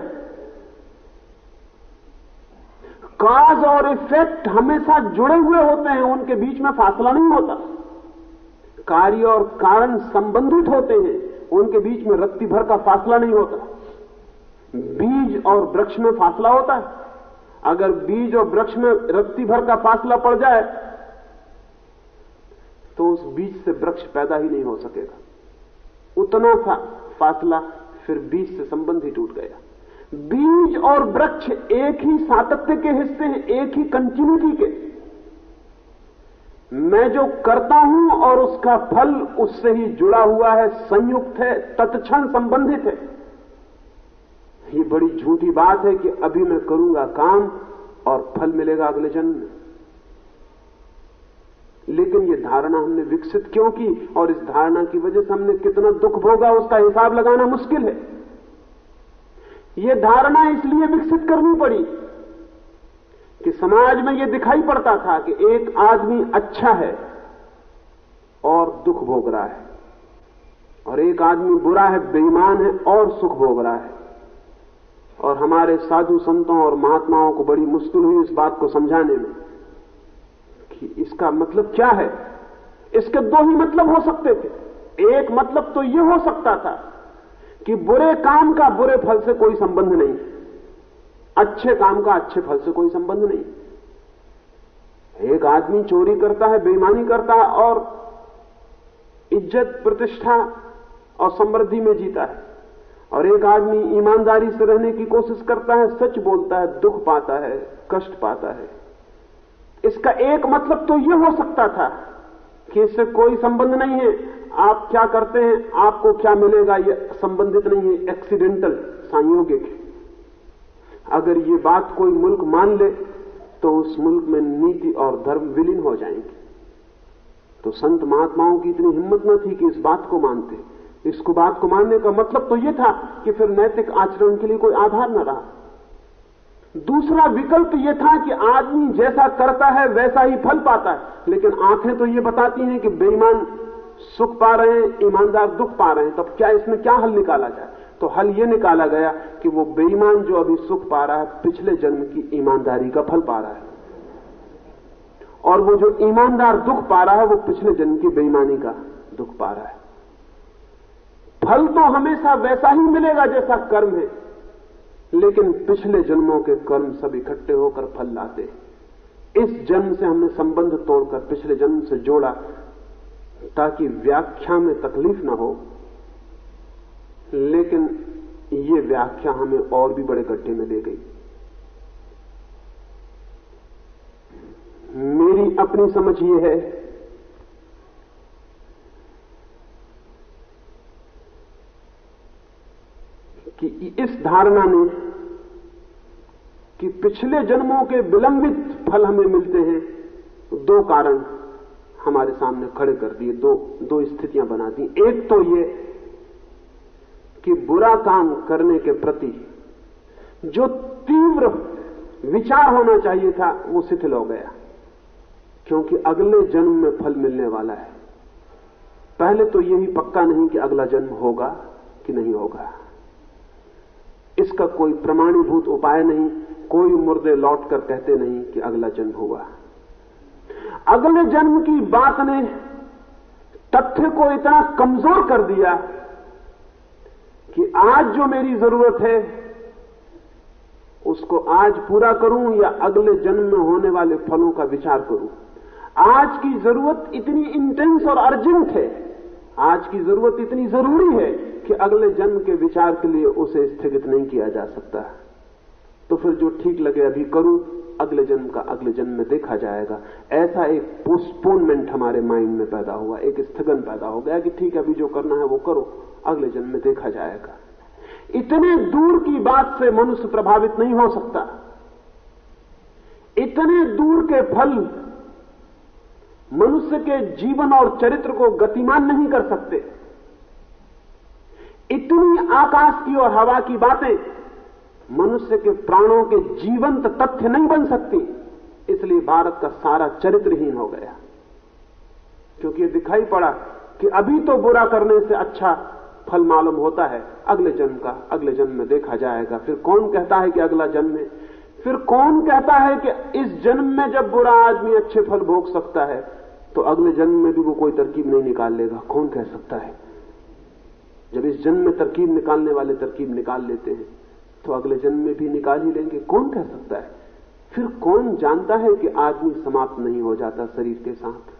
B: काज और इफ़ेक्ट हमेशा जुड़े हुए होते हैं, उनके बीच में फासला नहीं होता। कार्य और कारण संबंधित होते हैं। उनके बीच में रत्ती भर का फासला नहीं होता। बीज और वृक्ष में फासला होता है। अगर बीज और वृक्ष में रत्ती भर का फासला पड़ जाए तो उस बीज से वृक्ष पैदा ही नहीं हो सकेगा। उतना सा फासला फिर बीज से संबंध ही टूट गया। बीज और वृक्ष एक ही सातत्य के हिस्से हैं, एक ही कंटिन्यूटी के। मैं जो करता हूँ और उसका फल उससे ही जुड़ा हुआ है, संयुक्त है, तत्क्षण संबंधित है। ये बड़ी झूठी बात है कि अभी मैं करूँगा काम और फल मिलेगा अगले जन्म में। लेकिन ये धारणा हमने विकसित क्यों की और इस धारणा की वजह से हमने कितना दुख भोगा, उसका हिसाब लगाना मुश्किल है। ये धारणा इसलिए विकसित करनी पड़ी कि समाज में यह दिखाई पड़ता था कि एक आदमी अच्छा है और दुख भोग रहा है, और एक आदमी बुरा है, बेईमान है, और सुख भोग रहा है। और हमारे साधु संतों और महात्माओं को बड़ी मुश्किल हुई इस बात को समझाने में कि इसका मतलब क्या है। इसके दो ही मतलब हो सकते थे। एक मतलब तो यह हो सकता था कि बुरे काम का बुरे फल से कोई संबंध नहीं। अच्छे काम का अच्छे फल से कोई संबंध नहीं। एक आदमी चोरी करता है, बेईमानी करता है और इज़्ज़त, प्रतिष्ठा और समृद्धि में जीता है। और एक आदमी ईमानदारी से रहने की कोशिश करता है, सच बोलता है, दुख पाता है, कष्ट पाता है। इसका एक मतलब तो यह हो सकता था कि इससे कोई संबंध नहीं है। आप क्या करते हैं, आपको क्या मिलेगा यह संबंधित नहीं है। एक्सीडेंटल संयोगिक है। अगर ये बात कोई मुल्क मान ले तो उस मुल्क में नीति और धर्म विलीन हो जाएँगे। तो संत महात्माओं की इतनी हिम्मत न थी कि इस बात को मानते। इसको बात को मानने का मतलब तो यह था कि फिर नैतिक आचरण के लिए कोई आधार न रहा। दूसरा विकल्प यह था कि आदमी जैसा करता है, वैसा ही फल पाता है। लेकिन आँखें तो ये बताती हैं कि बेईमान सुख पा रहे हैं, ईमानदार दुख पा रहे हैं, तब क्या इसमें क्या हल निकाला जाए? तो हल यह निकाला गया कि वो बेईमान जो अभी सुख पा रहा है, पिछले जन्म की ईमानदारी का फल पा रहा है। और वो जो ईमानदार दुख पा रहा है, वो पिछले जन्म की बेईमानी का दुख पा रहा है। फल तो हमेशा वैसा ही मिलेगा जैसा कर्म है, लेकिन पिछले जन्मों के कर्म सब इकट्ठे होकर फल लाते इस जन्म से हमने संबंध तोड़कर पिछले जन्म से जोड़ा, ताकि व्याख्या में तकलीफ़ ना हो लेकिन ये व्याख्या हमें और भी बड़े गड्ढे में ले गई। मेरी अपनी समझ ये है कि इस धारणा ने कि पिछले जन्मों के विलंबित फल हमें मिलते हैं, दो कारण हमारे सामने खड़े कर दिए, दो दो स्थितियाँ बना दी। एक तो ये कि बुरा काम करने के प्रति जो तीव्र विचार होना चाहिए था, वो शिथिल हो गया। क्योंकि अगले जन्म में फल मिलने वाला है। पहले तो यही पक्का नहीं कि अगला जन्म होगा कि नहीं होगा। इसका कोई प्रमाणीभूत उपाय नहीं, कोई मुर्दे लौट कर कहते नहीं कि अगला जन्म होगा अगले जन्म की बात ने तथ्य को इतना कमज़ोर कर दिया कि आज जो मेरी ज़रूरत है, उसको आज पूरा करूँ या अगले जन्म में होने वाले फलों का विचार करूँ? आज की ज़रूरत इतनी इंटेंस और अर्जेंट है। आज की ज़रूरत इतनी ज़रूरी है कि अगले जन्म के विचार के लिए उसे स्थगित नहीं किया जा सकता। तो फिर जो ठीक लगे अभी करूँ, अगले जन्म का अगले जन्म में देखा जाएगा। ऐसा एक पोस्टपोनमेंट हमारे माइंड में पैदा हुआ, एक स्थगन पैदा हो गया कि ठीक है, अभी जो करना है वो करो। अगले जन्म में देखा जाएगा। इतने दूर की बात से मनुष्य प्रभावित नहीं हो सकता। इतने दूर के फल मनुष्य के जीवन और चरित्र को गतिमान नहीं कर सकते। इतनी आकाश की और हवा की बातें मनुष्य के प्राणों के जीवंत तथ्य नहीं बन सकती। इसलिए भारत का सारा चरित्रहीन हो गया। क्योंकि दिखाई पड़ा कि अभी तो बुरा करने से अच्छा फल मालूम होता है, अगले जन्म का, अगले जन्म में देखा जाएगा। फिर कौन कहता है कि अगला जन्म है? फिर कौन कहता है कि इस जन्म में जब बुरा आदमी अच्छे फल भोग सकता है तो अगले जन्म में भी वो कोई तरकीब नहीं निकाल लेगा। कौन कह सकता है? जब इस जन्म में तरकीब निकालने वाले तरकीब निकाल लेते हैं तो अगले जन्म में भी निकाल ही लेंगे। कौन कह सकता है? फिर कौन जानता है कि आदमी समाप्त नहीं हो जाता शरीर के साथ?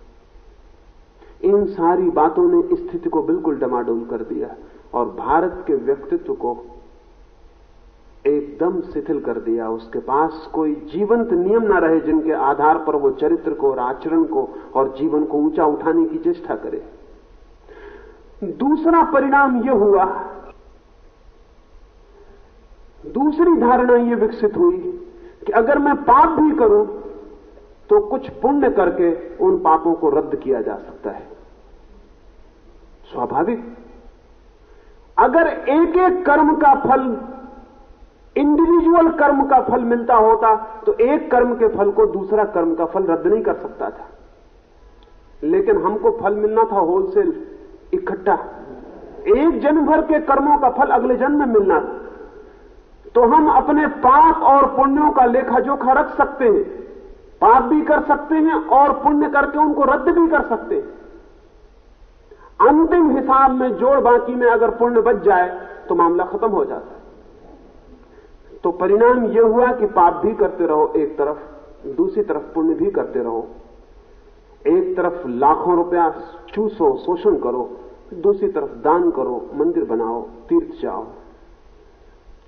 B: इन सारी बातों ने स्थिति को बिल्कुल डमाडोल कर दिया और भारत के व्यक्तित्व को एकदम शिथिल कर दिया। उसके पास कोई जीवंत नियम ना रहे जिनके आधार पर वो चरित्र को और आचरण को और जीवन को ऊँचा उठाने की चेष्टा करे। दूसरा परिणाम यह हुआ, दूसरी धारणा यह विकसित हुई कि अगर मैं पाप भी करूँ तो कुछ पुण्य करके उन पापों को रद्द किया जा सकता है। स्वाभाविक। अगर एक एक कर्म का फल इंडिविजुअल कर्म का फल मिलता होता तो एक कर्म के फल को दूसरा कर्म का फल रद्द नहीं कर सकता था। लेकिन हमको फल मिलना था होलसेल इकट्ठा। एक जन्म भर के कर्मों का फल अगले जन्म में मिलना था। तो हम अपने पाप और पुण्यों का लेखा जोखा रख सकते हैं। पाप भी कर सकते हैं और पुण्य करके उनको रद्द भी कर सकते हैं। अंतिम हिसाब में जोड़ बाकी में अगर पुण्य बच जाए तो मामला खत्म हो जाता है। तो परिणाम यह हुआ कि पाप भी करते रहो एक तरफ़, दूसरी तरफ़ पुण्य भी करते रहो। एक तरफ़ लाखों रुपया चूसो, शोषण करो, दूसरी तरफ़ दान करो, मंदिर बनाओ, तीर्थ जाओ।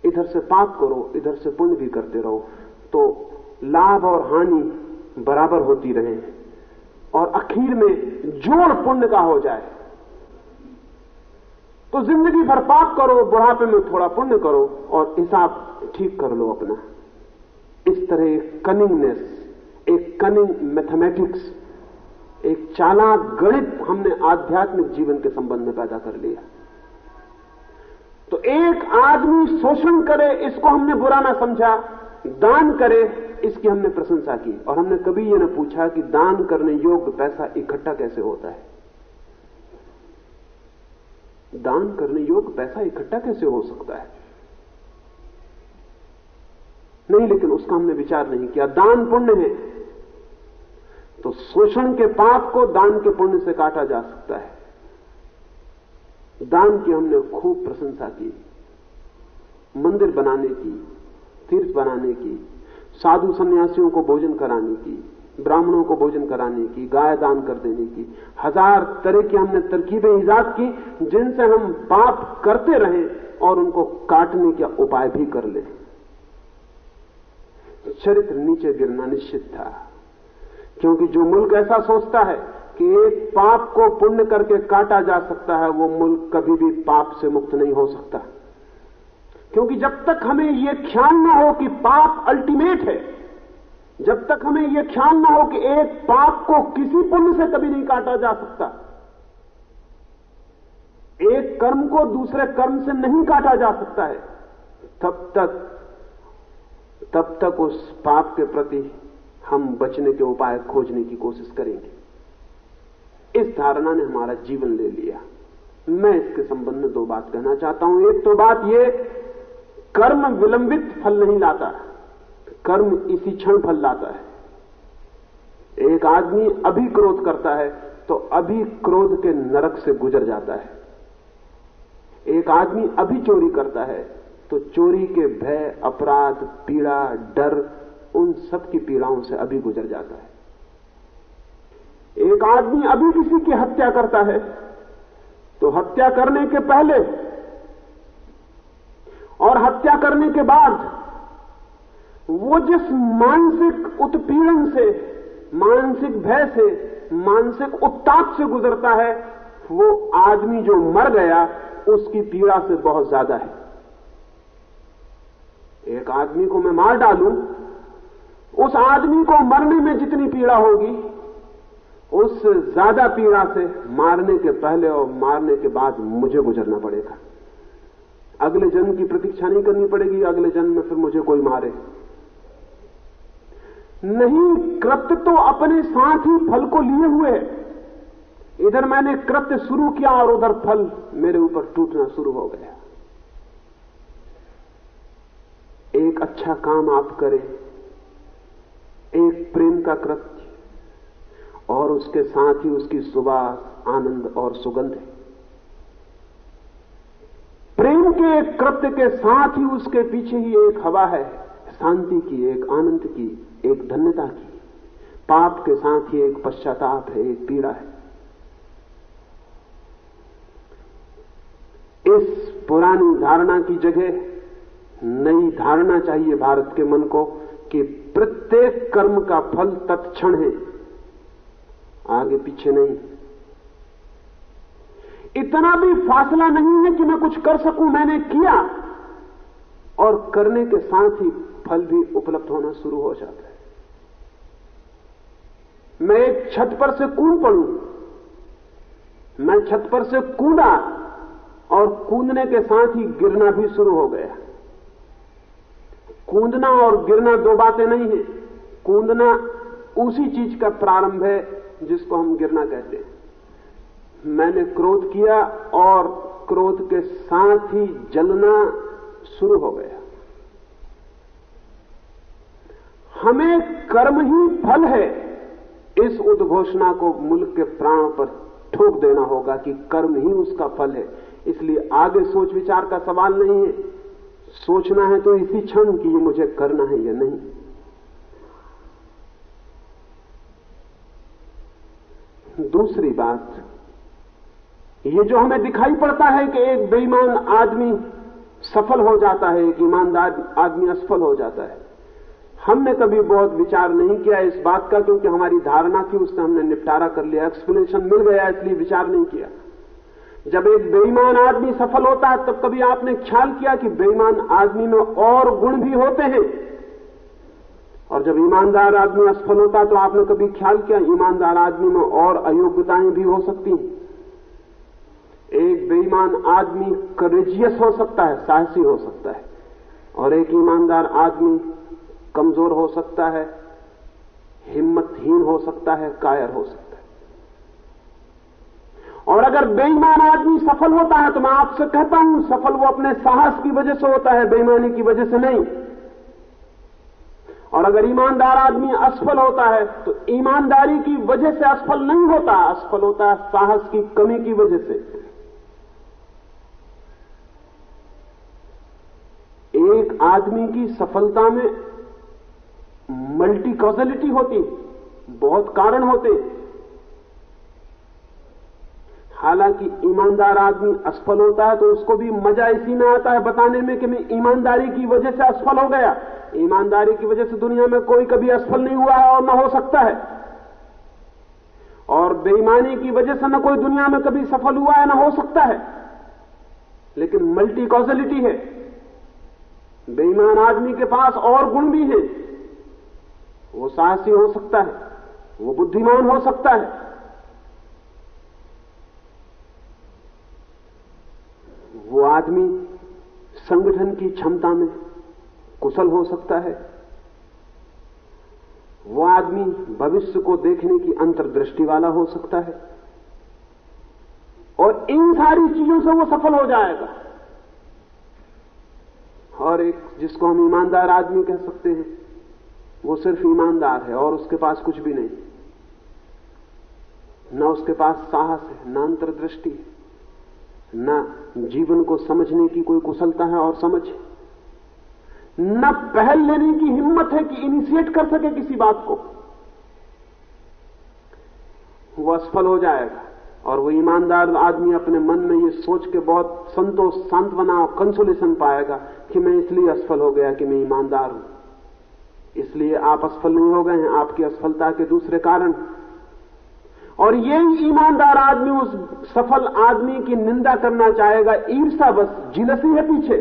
B: इधर से पाप करो, इधर से पुण्य भी करते रहो। तो लाभ और हानि बराबर होती रहे और आखिर में जोड़ पुण्य का हो जाए। तो ज़िंदगी भर पाप करो, बुढ़ापे में थोड़ा पुण्य करो और हिसाब ठीक कर लो अपना। इस तरह एक कनिंगनेस एक कनिंग मैथमेटिक्स एक चालाक गणित हमने आध्यात्मिक जीवन के संबंध में पैदा कर लिया। तो एक आदमी शोषण करे, इसको हमने बुरा ना समझा, दान करे, इसकी हमने प्रशंसा की। और हमने कभी यह ना पूछा कि दान करने योग्य पैसा इकट्ठा कैसे होता है? दान करने योग्य पैसा इकट्ठा कैसे हो सकता है? नहीं, लेकिन उसका हमने विचार नहीं किया। दान पुण्य है। तो शोषण के पाप को दान के पुण्य से काटा जा सकता है। दान की हमने खूब प्रशंसा की। मंदिर बनाने की, तीर्थ बनाने की, साधु सन्यासियों को भोजन कराने की। ब्राह्मणों को भोजन कराने की गाय दान कर देने की, हज़ार तरह की हमने तरकीबें ईजाद की, जिनसे हम पाप करते रहे और उनको काटने का उपाय भी कर ले। चरित्र नीचे गिरना निश्चित था, क्योंकि जो मुल्क ऐसा सोचता है कि एक पाप को पुण्य करके काटा जा सकता है, वो मुल्क कभी भी पाप से मुक्त नहीं हो सकता। क्योंकि जब तक हमें यह ख्याल ना हो कि पाप अल्टीमेट है जब तक हमें यह ख्याल ना हो कि एक पाप को किसी पुण्य से कभी नहीं काटा जा सकता, एक कर्म को दूसरे कर्म से नहीं काटा जा सकता है, तब तक तब तक उस पाप के प्रति हम बचने के उपाय खोजने की कोशिश करेंगे। इस धारणा ने हमारा जीवन ले लिया। मैं इसके संबंध में दो बात कहना चाहता हूँ। एक तो बात यह कर्म विलंबित फल नहीं लाता। कर्म इसी क्षण फल लाता है। एक आदमी अभी क्रोध करता है तो अभी क्रोध के नरक से गुजर जाता है। एक आदमी अभी चोरी करता है तो चोरी के भय, अपराध, पीड़ा, डर, उन सब की पीड़ाओं से अभी गुजर जाता है। एक आदमी अभी किसी की हत्या करता है तो हत्या करने के पहले और हत्या करने के बाद वो जिस मानसिक उत्पीड़न से, मानसिक भय से, मानसिक उत्ताप से गुजरता है, वो आदमी जो मर गया, उसकी पीड़ा से बहुत ज़्यादा है। एक आदमी को मैं मार डालूं, उस आदमी को मरने में जितनी पीड़ा होगी उससे ज़्यादा पीड़ा से मारने के पहले और मारने के बाद मुझे गुजरना पड़ेगा। अगले जन्म की प्रतीक्षा नहीं करनी पड़ेगी, अगले जन्म में फिर मुझे कोई मारे। नहीं, कृत्य तो अपने साथ ही फल को लिए हुए। इधर मैंने कृत्य शुरू किया और उधर फल मेरे ऊपर टूटना शुरू हो गया। एक अच्छा काम आप करें, एक प्रेम का कृत्य, और उसके साथ ही उसकी सुबास आनंद और सुगंध है। प्रेम के एक कृत्य के साथ ही उसके पीछे ही एक हवा है, शांति की, एक आनंद की। एक धन्यता की। पाप के साथ ही एक पश्चाताप है, एक पीड़ा है। इस पुरानी धारणा की जगह नई धारणा चाहिए भारत के मन को कि प्रत्येक कर्म का फल तत्क्षण है, आगे पीछे नहीं। इतना भी फासला नहीं है कि मैं कुछ कर सकूँ, मैंने किया। और करने के साथ ही फल भी उपलब्ध होना शुरू हो जाता है। मैं एक छत पर से कूद पड़ू। मैं छत पर से कूदा और कूदने के साथ ही गिरना भी शुरू हो गया। कूदना और गिरना दो बातें नहीं है। कूदना उसी चीज़ का प्रारंभ है जिसको हम गिरना कहते हैं। मैंने क्रोध किया और क्रोध के साथ ही जलना शुरू हो गया। हमें कर्म ही फल है। इस उद्घोषणा को मुल्क के प्राणों पर ठोक देना होगा कि कर्म ही उसका फल है। इसलिए आगे सोच विचार का सवाल नहीं है। सोचना है तो इसी क्षण कि ये मुझे करना है या नहीं। दूसरी बात, ये जो हमें दिखाई पड़ता है कि एक बेईमान आदमी सफल हो जाता है, एक ईमानदार आदमी असफल हो जाता है हमने कभी बहुत विचार नहीं किया इस बात का, क्योंकि हमारी धारणा थी, उससे हमने निपटारा कर लिया एक्सप्लेनेशन मिल गया, इसलिए विचार नहीं किया। जब एक बेईमान आदमी सफल होता है, तब कभी आपने ख्याल किया कि बेईमान आदमी में और गुण भी होते हैं? और जब ईमानदार आदमी असफल होता है तो आपने कभी ख्याल किया, ईमानदार आदमी में और अयोग्यताएँ भी हो सकती हैं? एक बेईमान आदमी करेजियस हो सकता है, साहसी हो सकता है, और एक ईमानदार आदमी कमज़ोर हो सकता है, हिम्मतहीन हो सकता है, कायर हो सकता है। और अगर बेईमान आदमी सफल होता है तो मैं आपसे कहता हूँ, सफल वो अपने साहस की वजह से होता है, बेईमानी की वजह से नहीं। और अगर ईमानदार आदमी असफल होता है तो ईमानदारी की वजह से असफल नहीं होता, असफल होता है साहस की कमी की वजह से। एक आदमी की सफलता में मल्टी कॉजलिटी होती, बहुत कारण होते। हालाँकि ईमानदार आदमी असफल होता है तो उसको भी मज़ा इसी में आता है बताने में कि मैं ईमानदारी की वजह से असफल हो गया। ईमानदारी की वजह से दुनिया में कोई कभी असफल नहीं हुआ है और न हो सकता है। और बेईमानी की वजह से न कोई दुनिया में कभी सफल हुआ है, न हो सकता है। लेकिन मल्टी कॉजलिटी है। बेईमान आदमी के पास और गुण भी हैं। वो साहसी हो सकता है, वो बुद्धिमान हो सकता है। वो आदमी संगठन की क्षमता में कुशल हो सकता है। वो आदमी भविष्य को देखने की अंतर्दृष्टि वाला हो सकता है। और इन सारी चीज़ों से वो सफल हो जाएगा। और एक जिसको हम ईमानदार आदमी कह सकते हैं वो सिर्फ़ ईमानदार है और उसके पास कुछ भी नहीं। न उसके पास साहस है, न अंतर्दृष्टि है, न जीवन को समझने की कोई कुशलता है और समझ न पहल लेने की हिम्मत है कि इनिशिएट कर सके किसी बात को। वो असफल हो जाएगा और वो ईमानदार आदमी अपने मन में ये सोच के बहुत संतोष, सांत्वना और कंसोलेशन पाएगा कि मैं इसलिए असफल हो गया कि मैं ईमानदार हूँ। इसलिए आप असफल नहीं हो गए हैं, आपकी असफलता के दूसरे कारण। और यही ईमानदार आदमी, उस सफल आदमी की निंदा करना चाहेगा ईर्षा बस, जिलसी है पीछे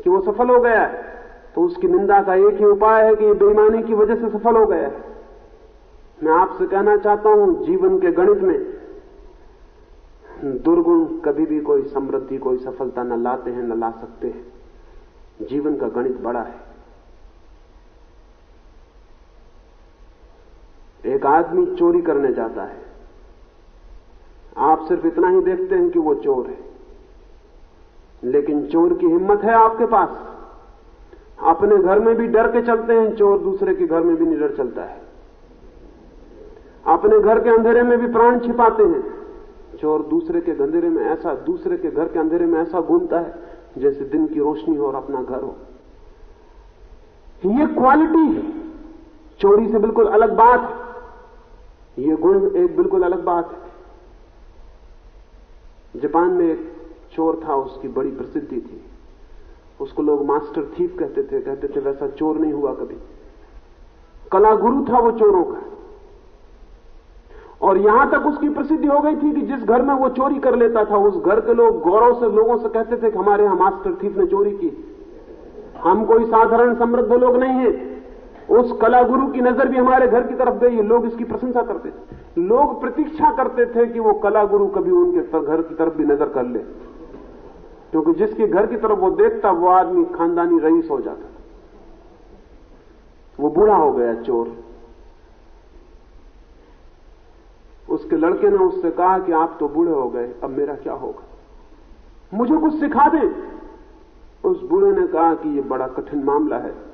B: कि वो सफल हो गया तो उसकी निंदा का एक ही उपाय है कि बेईमानी की वजह से सफल हो गया मैं आपसे कहना चाहता हूँ, जीवन के गणित में दुर्गुण कभी भी कोई समृद्धि, कोई सफलता न लाते हैं, न ला सकते हैं। जीवन का गणित बड़ा है। एक आदमी चोरी करने जाता है। आप सिर्फ़ इतना ही देखते हैं कि वो चोर है। लेकिन चोर की हिम्मत है आपके पास। अपने घर में भी डर के चलते हैं, चोर दूसरे के घर में भी निडर चलता है। अपने घर के अंधेरे में भी प्राण छिपाते हैं। चोर दूसरे के अंधेरे में ऐसा, दूसरे के घर के अंधेरे में ऐसा घूमता है, जैसे दिन की रोशनी हो और अपना घर हो। ये क्वालिटी चोरी से बिल्कुल अलग बात है। ये गुण एक बिल्कुल अलग बात है। जापान में एक चोर था, उसकी बड़ी प्रसिद्धि थी। उसको लोग मास्टर थीफ कहते थे कहते थे, वैसा चोर नहीं हुआ कभी। कला गुरु था वो चोरों का। और यहाँ तक उसकी प्रसिद्धि हो गई थी कि जिस घर में वो चोरी कर लेता था, उस घर के लोग गौरव से लोगों से कहते थे कि हमारे यहाँ मास्टर थीफ ने चोरी की। हम कोई साधारण समृद्ध लोग नहीं है। उस कला गुरु की नज़र भी हमारे घर की तरफ़ गई, लोग इसकी प्रशंसा करते थे। लोग प्रतीक्षा करते थे कि वो कला गुरु कभी उनके घर की तरफ़ भी नज़र कर ले। क्योंकि जिसके घर की तरफ़ वो देखता, वो आदमी खानदानी रईस हो जाता। वो बूढ़ा हो गया चोर। उसके लड़के ने उससे कहा कि आप तो बूढ़े हो गए, अब मेरा क्या होगा? मुझे कुछ सिखा दें। उस बूढ़े ने कहा कि यह बड़ा कठिन मामला है।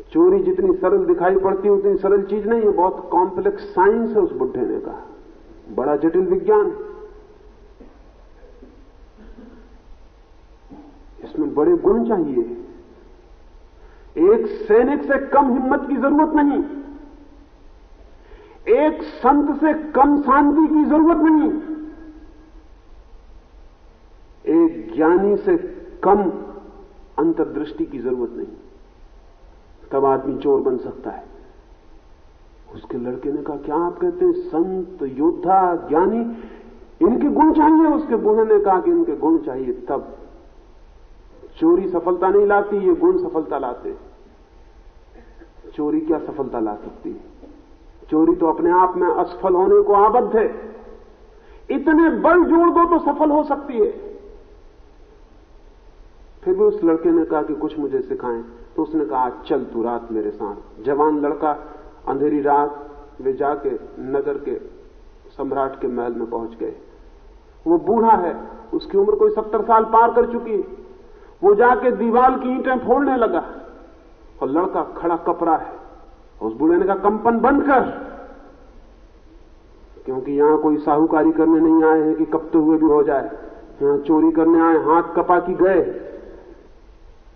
B: चोरी जितनी सरल दिखाई पड़ती है, उतनी सरल चीज़ नहीं है। बहुत कॉम्प्लेक्स साइंस है उस बुढ़े ने कहा बड़ा जटिल विज्ञान। इसमें बड़े गुण चाहिए। एक सैनिक से कम हिम्मत की ज़रूरत नहीं। एक संत से कम शांति की ज़रूरत नहीं। एक ज्ञानी से कम अंतर्दृष्टि की ज़रूरत नहीं। तब आदमी चोर बन सकता है। उसके लड़के ने कहा, क्या आप कहते हैं, संत, योद्धा, ज्ञानी, इनके गुण चाहिए? उसके बूढ़े ने कहा कि इनके गुण चाहिए तब। चोरी सफलता नहीं लाती, ये गुण सफलता लाते। चोरी क्या सफलता ला सकती है? चोरी तो अपने आप में असफल होने को आबद्ध है। इतने बल जोड़ दो तो सफल हो सकती है। फिर भी उस लड़के ने कहा कि कुछ मुझे सिखाएँ। तो उसने कहा, चल तू रात मेरे साथ। जवान लड़का अंधेरी रात वे जाके नगर के सम्राट के महल में पहुँच गए। वो बूढ़ा है, उसकी उम्र कोई सत्तर साल पार कर चुकी है। वो जाके दीवार की ईंटें फोड़ने लगा और लड़का खड़ा कपड़ा है। उस बूढ़े ने कहा, कंपन बंद कर। क्योंकि यहाँ कोई साहूकारी करने नहीं आए हैं कि कपते हुए भी हो जाए। यहाँ चोरी करने आए, हाथ कपा की गए।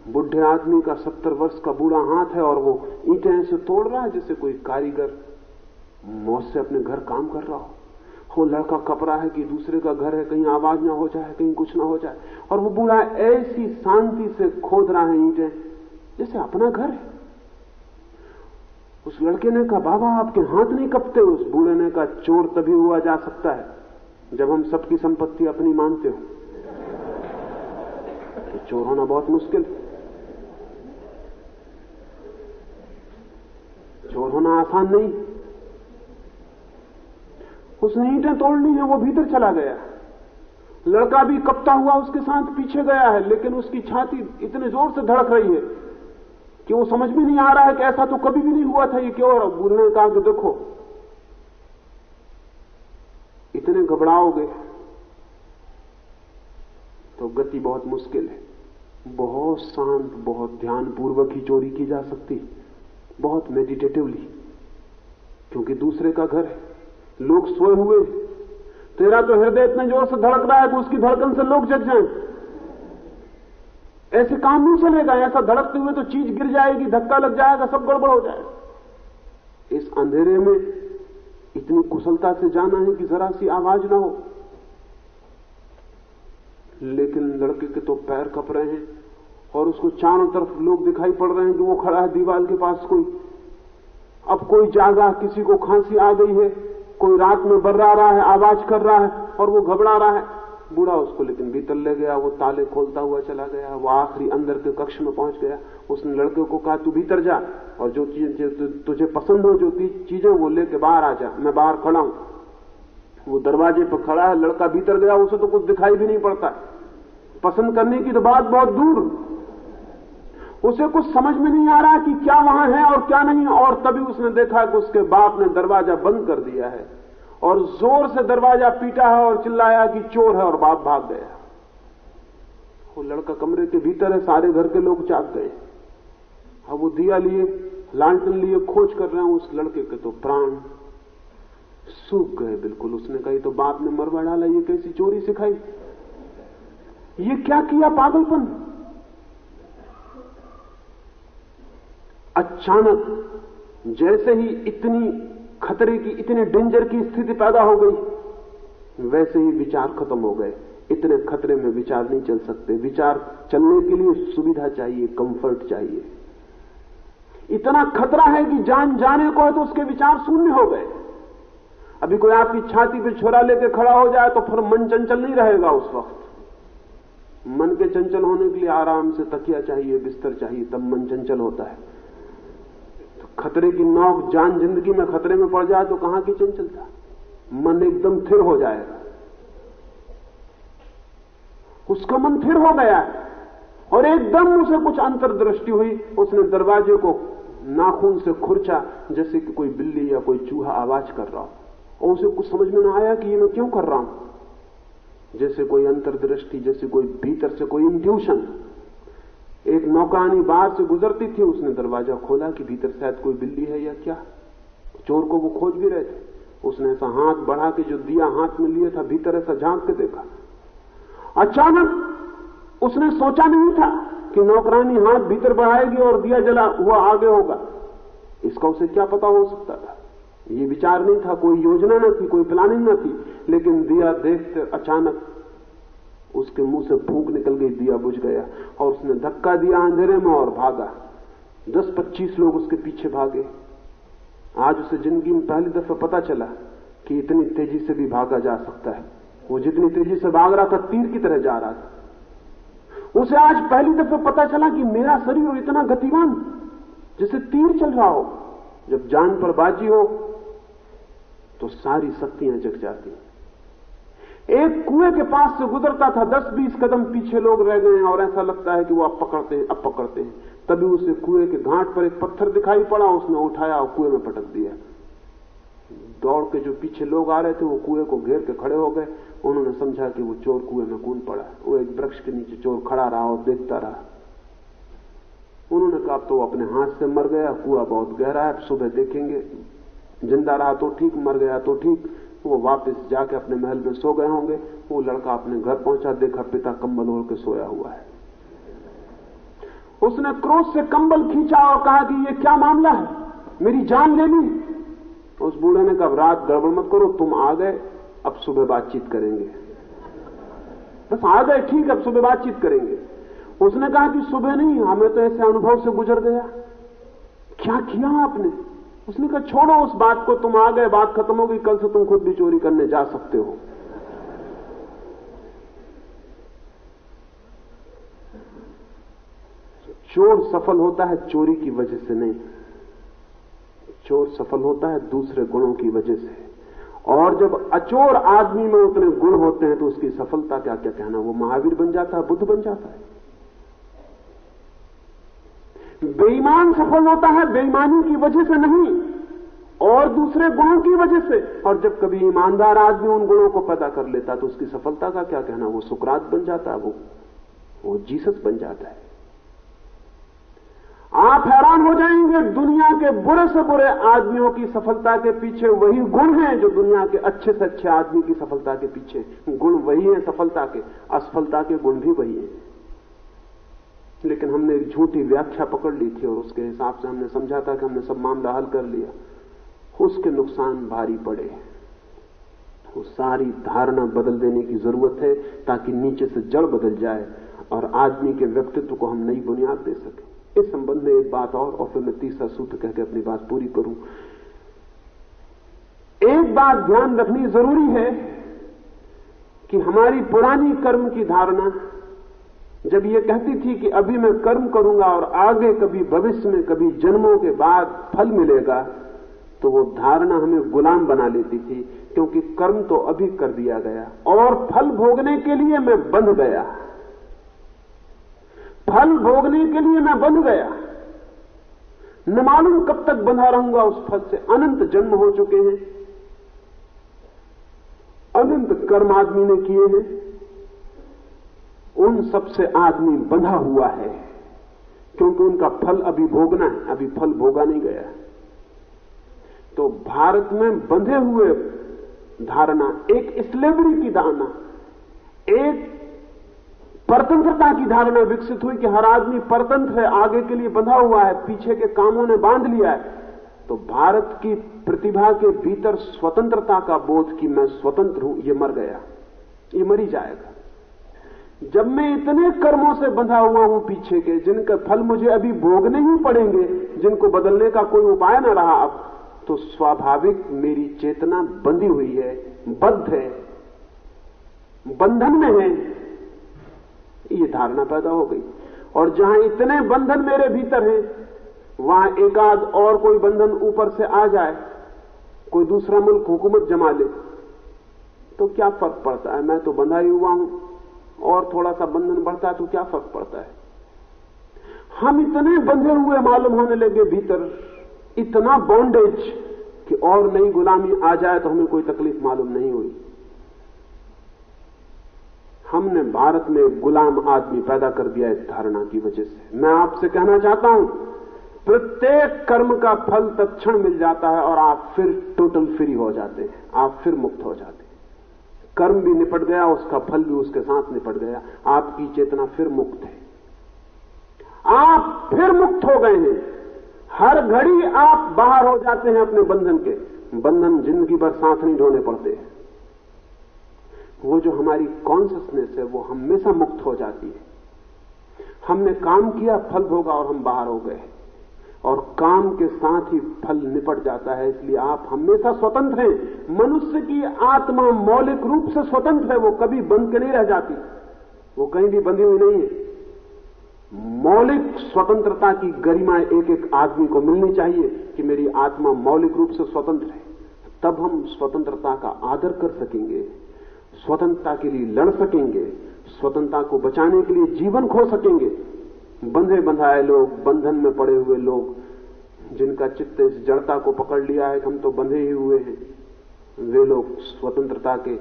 B: बुढ़े आदमी का सत्तर वर्ष का बूढ़ा हाथ है और वो ईंटें ऐसे तोड़ रहा है जैसे कोई कारीगर मौत से अपने घर काम कर रहा हो। वो लड़का कपड़ा है कि दूसरे का घर है, कहीं आवाज़ ना हो जाए, कहीं कुछ ना हो जाए। और वो बूढ़ा ऐसी शांति से खोद रहा है ईटे, जैसे अपना घर है। उस लड़के ने कहा, बाबा, आपके हाथ नहीं कपते उस बूढ़े ने कहा, चोर तभी हुआ जा सकता है जब हम सबकी संपत्ति अपनी मानते हो। तो चोर होना बहुत मुश्किल होना आसान नहीं। उसने ईटें तोड़ ली हैं, वो भीतर चला गया। लड़का भी कपता हुआ उसके साथ पीछे गया है, लेकिन उसकी छाती इतने ज़ोर से धड़क रही है कि वो समझ में नहीं आ रहा है कि ऐसा तो कभी भी नहीं हुआ था ये क्यों, और ने कहा कि देखो। इतने घबराओगे तो गति बहुत मुश्किल है। बहुत शांत, बहुत ध्यानपूर्वक ही चोरी की जा सकती। बहुत मेडिटेटिवली क्योंकि दूसरे का घर है। लोग सोए हुए तेरा तो हृदय इतने ज़ोर से धड़क रहा है कि उसकी धड़कन से लोग जग जाए। ऐसे काम नहीं चलेगा। ऐसा धड़कते हुए तो चीज़ गिर जाएगी, धक्का लग जाएगा, सब गड़बड़ हो जाएगा। इस अंधेरे में इतनी कुशलता से जाना है कि जरा सी आवाज़ ना हो। लेकिन लड़के के तो पैर कप रहे हैं। और उसको चारों तरफ़ लोग दिखाई पड़ रहे हैं कि वो खड़ा है दीवार के पास कोई। अब कोई जागा, किसी को खांसी आ गई है, कोई रात में बर्रा रहा है, आवाज़ कर रहा है और वो घबरा रहा है। बूढ़ा उसको लेकिन भीतर ले गया, वो ताले खोलता हुआ चला गया, वो आखिरी अंदर के कक्ष में पहुँच गया। उसने लड़के को कहा, तू भीतर जा और जो चीज़ तुझे पसंद हो, जो चीज़ें वो लेके बाहर आ जा। मैं बाहर खड़ा हूँ। वो दरवाजे पर खड़ा है, लड़का भीतर गया, उसे तो कुछ दिखाई भी नहीं पड़ता। पसंद करने की तो बात बहुत दूर। उसे कुछ समझ में नहीं आ रहा कि क्या वहाँ है और क्या नहीं, और तभी उसने देखा कि उसके बाप ने दरवाज़ा बंद कर दिया है और ज़ोर से दरवाज़ा पीटा है और चिल्लाया कि चोर है और बाप भाग गया। वो लड़का कमरे के भीतर है, सारे घर के लोग जाग गए। अब वो दिया लिए, लालटन लिए, खोज कर रहे हैं उस लड़के के तो प्राण सूख गए बिल्कुल। उसने कही तो बाप ने मरवा डाला, ये कैसी चोरी सिखाई? ये क्या किया पागलपन? अचानक जैसे ही इतनी खतरे की, इतने डेंजर की स्थिति पैदा हो गई, वैसे ही विचार खत्म हो गए। इतने खतरे में विचार नहीं चल सकते। विचार चलने के लिए सुविधा चाहिए कंफर्ट चाहिए। इतना खतरा है कि जान जाने को है तो उसके विचार शून्य हो गए। अभी कोई आपकी छाती पे छोरा लेके खड़ा हो जाए तो फिर मन चंचल नहीं रहेगा उस वक्त। मन के चंचल होने के लिए आराम से तकिया चाहिए, बिस्तर चाहिए, तब मन चंचल होता है। खतरे की नौक जान ज़िंदगी में खतरे में पड़ जाए तो कहाँ की चंचलता? मन एकदम थिर हो जाएगा। उसका मन थिर हो गया और एकदम उसे कुछ अंतर्दृष्टि हुई। उसने दरवाजे को नाखून से खुरचा, जैसे कि कोई बिल्ली या कोई चूहा आवाज़ कर रहा हो। और उसे कुछ समझ में ना आया कि ये मैं क्यों कर रहा हूँ? जैसे कोई अंतर्दृष्टि, जैसे कोई भीतर से कोई इंट्यूशन एक नौकानी बाहर से गुजरती थी, उसने दरवाज़ा खोला कि भीतर शायद कोई बिल्ली है या क्या। चोर को वो खोज भी रहे थे। उसने ऐसा हाथ बढ़ा के जो दिया हाथ में लिया था, भीतर ऐसा झाँक के देखा। अचानक उसने सोचा नहीं था कि नौकरानी हाथ भीतर बढ़ाएगी और दिया जला हुआ आगे होगा। इसका उसे क्या पता हो सकता था? ये विचार नहीं था, कोई योजना न थी, कोई प्लानिंग न थी, लेकिन दिया देखते अचानक उसके मुँह से फूक निकल गई, दिया बुझ गया। और उसने धक्का दिया अंधेरे में और भागा। दस पच्चीस लोग उसके पीछे भागे। आज उसे ज़िंदगी में पहली दफ़ा पता चला कि इतनी तेज़ी से भी भागा जा सकता है। वो जितनी तेज़ी से भाग रहा था, तीर की तरह जा रहा था। उसे आज पहली दफे पता चला कि मेरा शरीर इतना गतिवान जैसे तीर चल रहा हो। जब जान पर बाजी हो तो सारी शक्तियाँ जग जाती। एक कुएँ के पास से गुजरता था, दस बीस कदम पीछे लोग रह गए और ऐसा लगता है कि वो अब पकड़ते हैं, अब पकड़ते हैं। तभी उसे कुएँ के घाट पर एक पत्थर दिखाई पड़ा, उसने उठाया और कुएँ में पटक दिया। दौड़ के जो पीछे लोग आ रहे थे, वो कुएँ को घेर के खड़े हो गए। उन्होंने समझा कि वो चोर कुएँ में कूद पड़ा वो एक वृक्ष के नीचे चोर खड़ा रहा और देखता रहा। उन्होंने कहा तो अपने हाथ से मर गया, कुआ बहुत गहरा है सुबह देखेंगे। ज़िंदा रहा तो ठीक, मर गया तो ठीक। वो वापस जाके अपने महल में सो गए होंगे। वो लड़का अपने घर पहुँचा, देखा पिता कंबल ओढ़ के सोया हुआ है। उसने क्रोध से कंबल खींचा और कहा कि ये क्या मामला है? मेरी जान ले ली उस बूढ़े ने कहा रात गड़बड़ मत करो, तुम आ गए, अब सुबह बातचीत करेंगे। बस आ गए, ठीक, अब सुबह बातचीत करेंगे। उसने कहा कि सुबह नहीं, हमें तो ऐसे अनुभव से गुजर गया। क्या किया आपने? उसने कहा, छोड़ो उस बात को, तुम आ गए, बात खत्म हो गई कल से तुम खुद भी चोरी करने जा सकते हो। चोर सफल होता है चोरी की वजह से नहीं, चोर सफल होता है दूसरे गुणों की वजह से। और जब अचोर आदमी में उतने गुण होते हैं तो उसकी सफलता क्या क्या कहना, वो महावीर बन जाता है, बुद्ध बन जाता है। बेईमान सफल होता है, बेईमानी की वजह से नहीं, और दूसरे गुणों की वजह से। और जब कभी ईमानदार आदमी उन गुणों को पैदा कर लेता तो उसकी सफलता का क्या कहना? वो सुकरात बन जाता है, वो वो जीसस बन जाता है। आप हैरान हो जाएँगे, दुनिया के बुरे से बुरे आदमियों की सफलता के पीछे वही गुण हैं जो दुनिया के अच्छे से अच्छे आदमी की सफलता के पीछे। गुण वही है सफलता के, असफलता के गुण भी वही है। हमने एक झूठी व्याख्या पकड़ ली थी और उसके हिसाब से हमने समझा था कि हमने सब मामला हल कर लिया। उसके नुकसान भारी पड़े वो सारी धारणा बदल देने की ज़रूरत है ताकि नीचे से जड़ बदल जाए और आदमी के व्यक्तित्व को हम नई बुनियाद दे सके। इस संबंध में एक बात और और फिर मैं तीसरा सूत्र कहकर अपनी बात पूरी करूँ। एक बात ध्यान रखनी ज़रूरी है कि हमारी पुरानी कर्म की धारणा जब ये कहती थी कि अभी मैं कर्म करूँगा और आगे कभी भविष्य में कभी जन्मों के बाद फल मिलेगा तो वो धारणा हमें गुलाम बना लेती थी, क्योंकि कर्म तो अभी कर दिया गया। और फल भोगने के लिए मैं बंध गया। फल भोगने के लिए मैं बंध गया। न मालूम कब तक बंधा रहूँगा, उस फल से अनंत जन्म हो चुके हैं। अनंत कर्म आदमी ने किए हैं। उन सबसे आदमी बंधा हुआ है, क्योंकि उनका फल अभी भोगना है, अभी फल भोगा नहीं गया। तो भारत में बंधे हुए धारणा, एक स्लेवरी की धारणा, एक परतंत्रता की धारणा विकसित हुई कि हर आदमी परतंत्र है, आगे के लिए बंधा हुआ है, पीछे के कामों ने बाँध लिया है। तो भारत की प्रतिभा के भीतर स्वतंत्रता का बोध कि मैं स्वतंत्र हूँ, ये मर गया, ये मरी जाएगा। जब मैं इतने कर्मों से बंधा हुआ हूँ पीछे के, जिनका फल मुझे अभी भोगने ही पड़ेंगे, जिनको बदलने का कोई उपाय न रहा अब तो स्वाभाविक मेरी चेतना बंधी हुई है, बद्ध है, बंधन में है। ये धारणा पैदा हो गई। और जहाँ इतने बंधन मेरे भीतर हैं, वहाँ एकाध और कोई बंधन ऊपर से आ जाए, कोई दूसरा मुल्क हुकूमत जमा ले तो क्या फ़र्क पड़ता है? मैं तो बंधा ही हुआ हूँ। और थोड़ा सा बंधन बढ़ता है तो क्या फ़र्क पड़ता है? हम इतने बंधे हुए मालूम होने लगे भीतर, इतना बॉन्डेज कि और नई गुलामी आ जाए तो हमें कोई तकलीफ़ मालूम नहीं हुई। हमने भारत में गुलाम आदमी पैदा कर दिया इस धारणा की वजह से। मैं आपसे कहना चाहता हूँ, प्रत्येक कर्म का फल तत्क्षण मिल जाता है और आप फिर टोटल फ्री हो जाते हैं, आप फिर मुक्त हो जाते हैं। कर्म भी निपट गया, उसका फल भी उसके साथ निपट गया। आपकी चेतना फिर मुक्त है। आप फिर मुक्त हो गए हैं। हर घड़ी आप बाहर हो जाते हैं अपने बंधन के। बंधन ज़िंदगी भर सांस नहीं ढोने पड़ते हैं। वो जो हमारी कॉन्सियसनेस है, वो हमेशा मुक्त हो जाती है। हमने काम किया, फल भोगा और हम बाहर हो गए और काम के साथ ही फल निपट जाता है, इसलिए आप हमेशा स्वतंत्र हैं। मनुष्य की आत्मा मौलिक रूप से स्वतंत्र है, वो कभी बंद के नहीं रह जाती। वो कहीं भी बंधी हुई नहीं है। मौलिक स्वतंत्रता की गरिमा एक एक आदमी को मिलनी चाहिए कि मेरी आत्मा मौलिक रूप से स्वतंत्र है। तब हम स्वतंत्रता का आदर कर सकेंगे, स्वतंत्रता के लिए लड़ सकेंगे, स्वतंत्रता को बचाने के लिए जीवन खो सकेंगे। बंधे बंधाए लोग, बंधन में पड़े हुए लोग, जिनका चित्त इस जड़ता को पकड़ लिया है हम तो बंधे ही हुए हैं। वे लोग स्वतंत्रता के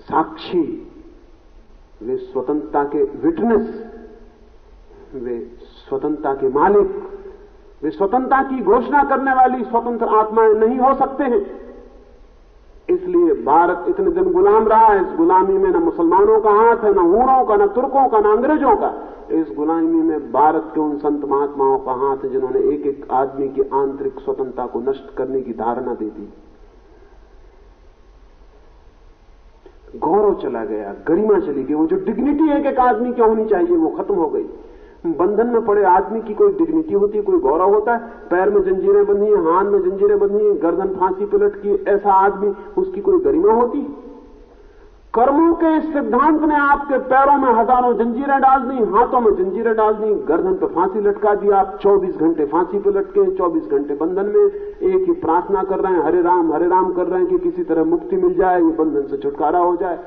B: साक्षी, वे स्वतंत्रता के विटनेस वे स्वतंत्रता के मालिक, वे स्वतंत्रता की घोषणा करने वाली स्वतंत्र आत्माएँ नहीं हो सकते हैं। इसलिए भारत इतने दिन गुलाम रहा है। इस गुलामी में न मुसलमानों का हाथ है, न हूरों का, न तुर्कों का, न अंग्रेज़ों का। इस गुलामी में भारत के उन संत महात्माओं का हाथ है जिन्होंने एक एक आदमी की आंतरिक स्वतंत्रता को नष्ट करने की धारणा दे दी। गौरव चला गया, गरिमा चली गई। वो जो डिग्निटी एक एक आदमी की होनी चाहिए, वो खत्म हो गई। बंधन में पड़े आदमी की कोई डिग्निटी होती है, कोई गौरव होता है, पैर में जंजीरें बंधी हैं, हाथ में जंजीरें बंधी हैं, गर्दन फांसी पलट की, ऐसा आदमी, उसकी कोई गरिमा होती कर्मों के सिद्धांत ने आपके पैरों में हज़ारों जंजीरें डाल दी हाथों में जंजीरें डाल दी गर्दन पर फांसी लटका दी, आप 24 घंटे फांसी पर लटके हैं 24 घंटे बंधन में, एक ही प्रार्थना कर रहे हैं, हरे राम हरे राम कर रहे हैं कि किसी तरह मुक्ति मिल जाए, ये बंधन से छुटकारा हो जाए।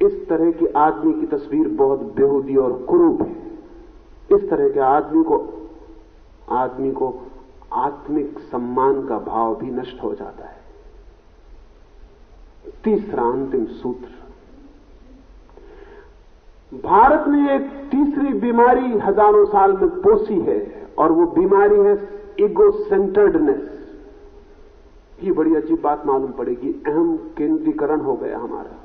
B: इस तरह की आदमी की तस्वीर बहुत बेहूदी और क्रूप है। इस तरह के आदमी को आदमी को आत्मिक सम्मान का भाव भी नष्ट हो जाता है। तीसरा अंतिम सूत्र। भारत में एक तीसरी बीमारी हज़ारों साल में पोसी है और वो बीमारी है ईगो सेंटर्डनेस ये बड़ी अजीब बात मालूम पड़ेगी, अहम केंद्रीकरण हो गया हमारा।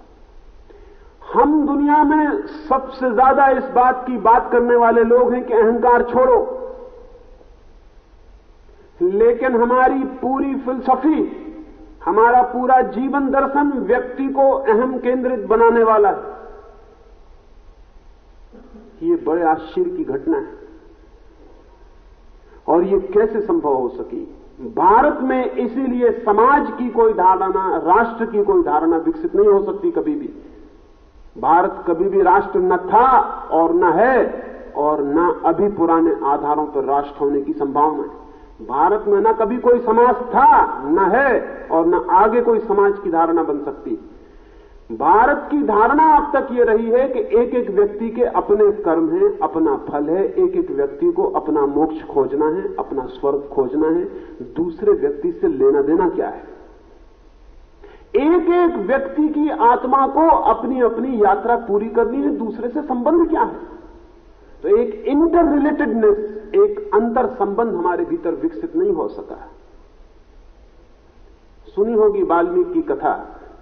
B: हम दुनिया में सबसे ज़्यादा इस बात की बात करने वाले लोग हैं कि अहंकार छोड़ो। लेकिन हमारी पूरी फिलसफी, हमारा पूरा जीवन दर्शन व्यक्ति को अहम केंद्रित बनाने वाला है। ये बड़े आश्चर्य की घटना है। और ये कैसे संभव हो सकी? भारत में इसीलिए समाज की कोई धारणा, राष्ट्र की कोई धारणा विकसित नहीं हो सकती कभी भी। भारत कभी भी राष्ट्र न था और न है और न अभी पुराने आधारों पर राष्ट्र होने की संभावना है। भारत में न कभी कोई समाज था, न है और न आगे कोई समाज की धारणा बन सकती। भारत की धारणा अब तक ये रही है कि एक एक व्यक्ति के अपने कर्म है, अपना फल है एक एक व्यक्ति को अपना मोक्ष खोजना है, अपना स्वर्ग खोजना है। दूसरे व्यक्ति से लेना देना क्या है? एक एक व्यक्ति की आत्मा को अपनी अपनी यात्रा पूरी करनी है, दूसरे से संबंध क्या है? तो एक इंटर रिलेटेडनेस एक अंतर संबंध हमारे भीतर विकसित नहीं हो सका सुनी होगी वाल्मीकि की कथा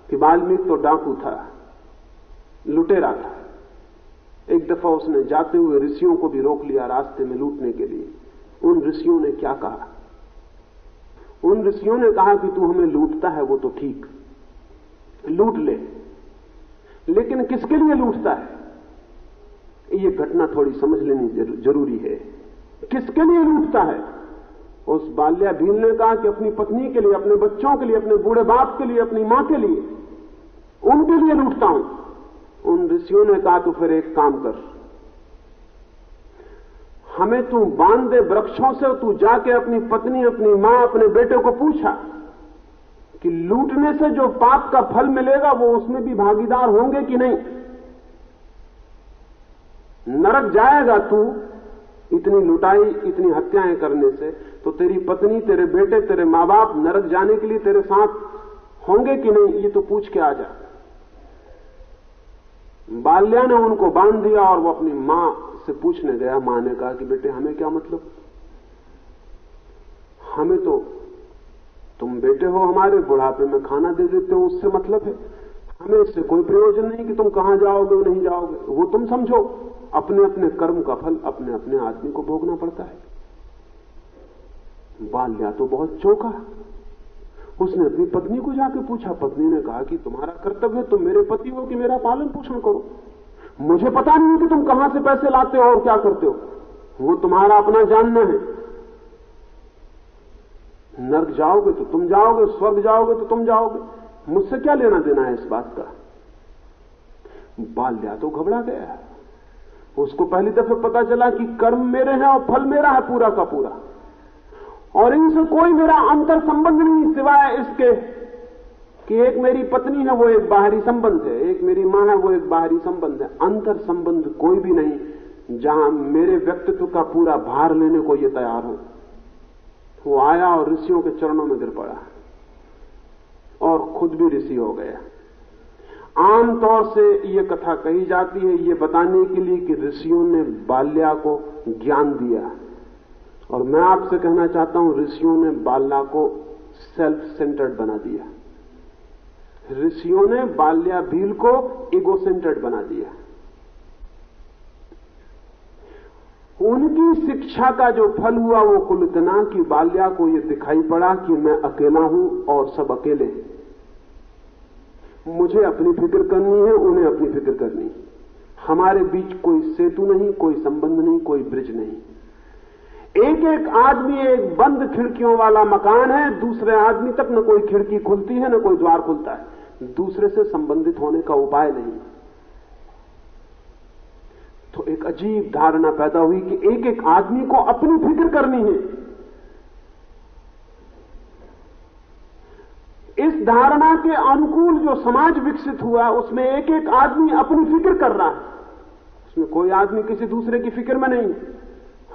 B: कि वाल्मीकि तो डाकू था, लुटेरा था। एक दफ़ा उसने जाते हुए ऋषियों को भी रोक लिया रास्ते में लूटने के लिए। उन ऋषियों ने क्या कहा? उन ऋषियों ने कहा कि तू हमें लूटता है, वो तो ठीक। लूट ले। लेकिन किसके लिए लूटता है? ये घटना थोड़ी समझ लेनी ज़रूरी है। किसके लिए लूटता है? उस बाल्या भील ने कहा कि अपनी पत्नी के लिए, अपने बच्चों के लिए, अपने बूढ़े बाप के लिए, अपनी माँ के लिए। उनके लिए लूटता हूँ। उन ऋषियों ने कहा तो फिर एक काम कर। हमें तू बाँध दे वृक्षों से, तू जाके अपनी पत्नी, अपनी माँ, अपने बेटे को पूछा। कि लूटने से जो पाप का फल मिलेगा, वो उसमें भी भागीदार होंगे कि नहीं? नरक जाएगा तू इतनी लुटाई, इतनी हत्याएँ करने से तो तेरी पत्नी, तेरे बेटे, तेरे माँ बाप नरक जाने के लिए तेरे साथ होंगे कि नहीं, ये तो पूछ के आ जा। बाल्या ने उनको बाँध दिया और वो अपनी माँ से पूछने गया। माँ ने कहा कि बेटे, हमें क्या मतलब? हमें तो तुम बेटे हो हमारे, बुढ़ापे में खाना दे देते हो, उससे मतलब है। हमें इससे कोई प्रयोजन नहीं कि तुम कहाँ जाओगे, नहीं जाओगे। वो तुम समझो अपने अपने कर्म का फल अपने अपने आदमी को भोगना पड़ता है। बाल्या तो बहुत चौका। उसने अपनी पत्नी को जाके पूछा, पत्नी ने कहा कि तुम्हारा कर्तव्य तुम मेरे पति हो कि मेरा पालन पोषण करो। मुझे पता नहीं कि तुम कहाँ से पैसे लाते हो और क्या करते हो। वो तुम्हारा अपना जानना है। नर्क जाओगे तो तुम जाओगे, स्वर्ग जाओगे तो तुम जाओगे। मुझसे क्या लेना देना है इस बात का? बाल्या तो घबरा गया। उसको पहली दफे पता चला कि कर्म मेरे हैं और फल मेरा है, पूरा का पूरा। और इनसे कोई मेरा अंतर संबंध नहीं सिवाय इसके कि एक मेरी पत्नी है, वो एक बाहरी संबंध है। एक मेरी माँ है, वो एक बाहरी संबंध है। अंतर संबंध कोई भी नहीं, जहाँ मेरे व्यक्तित्व का पूरा भार लेने को ये तैयार हो। वो आया और ऋषियों के चरणों में गिर पड़ा और खुद भी ऋषि हो गया। आमतौर से ये कथा कही जाती है, ये बताने के लिए कि ऋषियों ने बाल्या को ज्ञान दिया। और मैं आपसे कहना चाहता हूँ, ऋषियों ने बाल्या को सेल्फ सेंटर्ड बना दिया। ऋषियों ने बाल्या भील को इगो सेंटर्ड बना दिया। उनकी शिक्षा का जो फल हुआ, वो कुल इतना कि बाल्या को ये दिखाई पड़ा कि मैं अकेला हूँ और सब अकेले हैं। मुझे अपनी फ़िक्र करनी है, उन्हें अपनी फ़िक्र करनी है। हमारे बीच कोई सेतु नहीं, कोई संबंध नहीं, कोई ब्रिज नहीं। एक एक आदमी एक बंद खिड़कियों वाला मकान है, दूसरे आदमी तक न कोई खिड़की खुलती है, न कोई द्वार खुलता है। दूसरे से संबंधित होने का उपाय नहीं। तो एक अजीब धारणा पैदा हुई कि एक एक आदमी को अपनी फ़िक्र करनी है। इस धारणा के अनुकूल जो समाज विकसित हुआ, उसमें एक एक आदमी अपनी फ़िक्र कर रहा है। उसमें कोई आदमी किसी दूसरे की फ़िक्र में नहीं।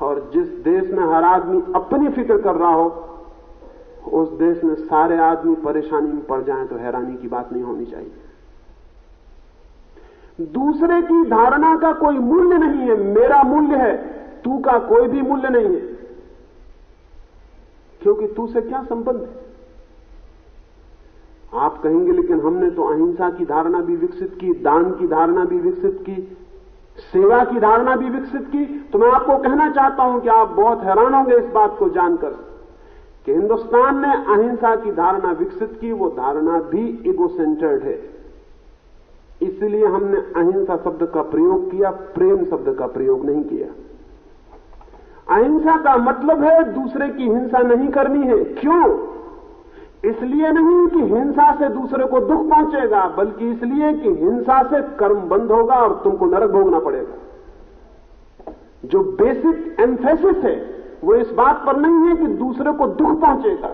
B: और जिस देश में हर आदमी अपनी फ़िक्र कर रहा हो, उस देश में सारे आदमी परेशानी में पड़ जाएँ तो हैरानी की बात नहीं होनी चाहिए। दूसरे की धारणा का कोई मूल्य नहीं है, मेरा मूल्य है, तू का कोई भी मूल्य नहीं है। क्योंकि तू से क्या संबंध है? आप कहेंगे, लेकिन हमने तो अहिंसा की धारणा भी विकसित की, दान की धारणा भी विकसित की, सेवा की धारणा भी विकसित की। तो मैं आपको कहना चाहता हूँ कि आप बहुत हैरान होंगे इस बात को जानकर कि हिंदुस्तान ने अहिंसा की धारणा विकसित की, वो धारणा भी इगो सेंटर्ड है। इसलिए हमने अहिंसा शब्द का प्रयोग किया, प्रेम शब्द का प्रयोग नहीं किया। अहिंसा का मतलब है दूसरे की हिंसा नहीं करनी है। क्यों? इसलिए नहीं कि हिंसा से दूसरे को दुख पहुंचेगा, बल्कि इसलिए कि हिंसा से कर्म बंद होगा और तुमको नरक भोगना पड़ेगा। जो बेसिक एम्फेसिस है, वो इस बात पर नहीं है कि दूसरे को दुख पहुंचेगा।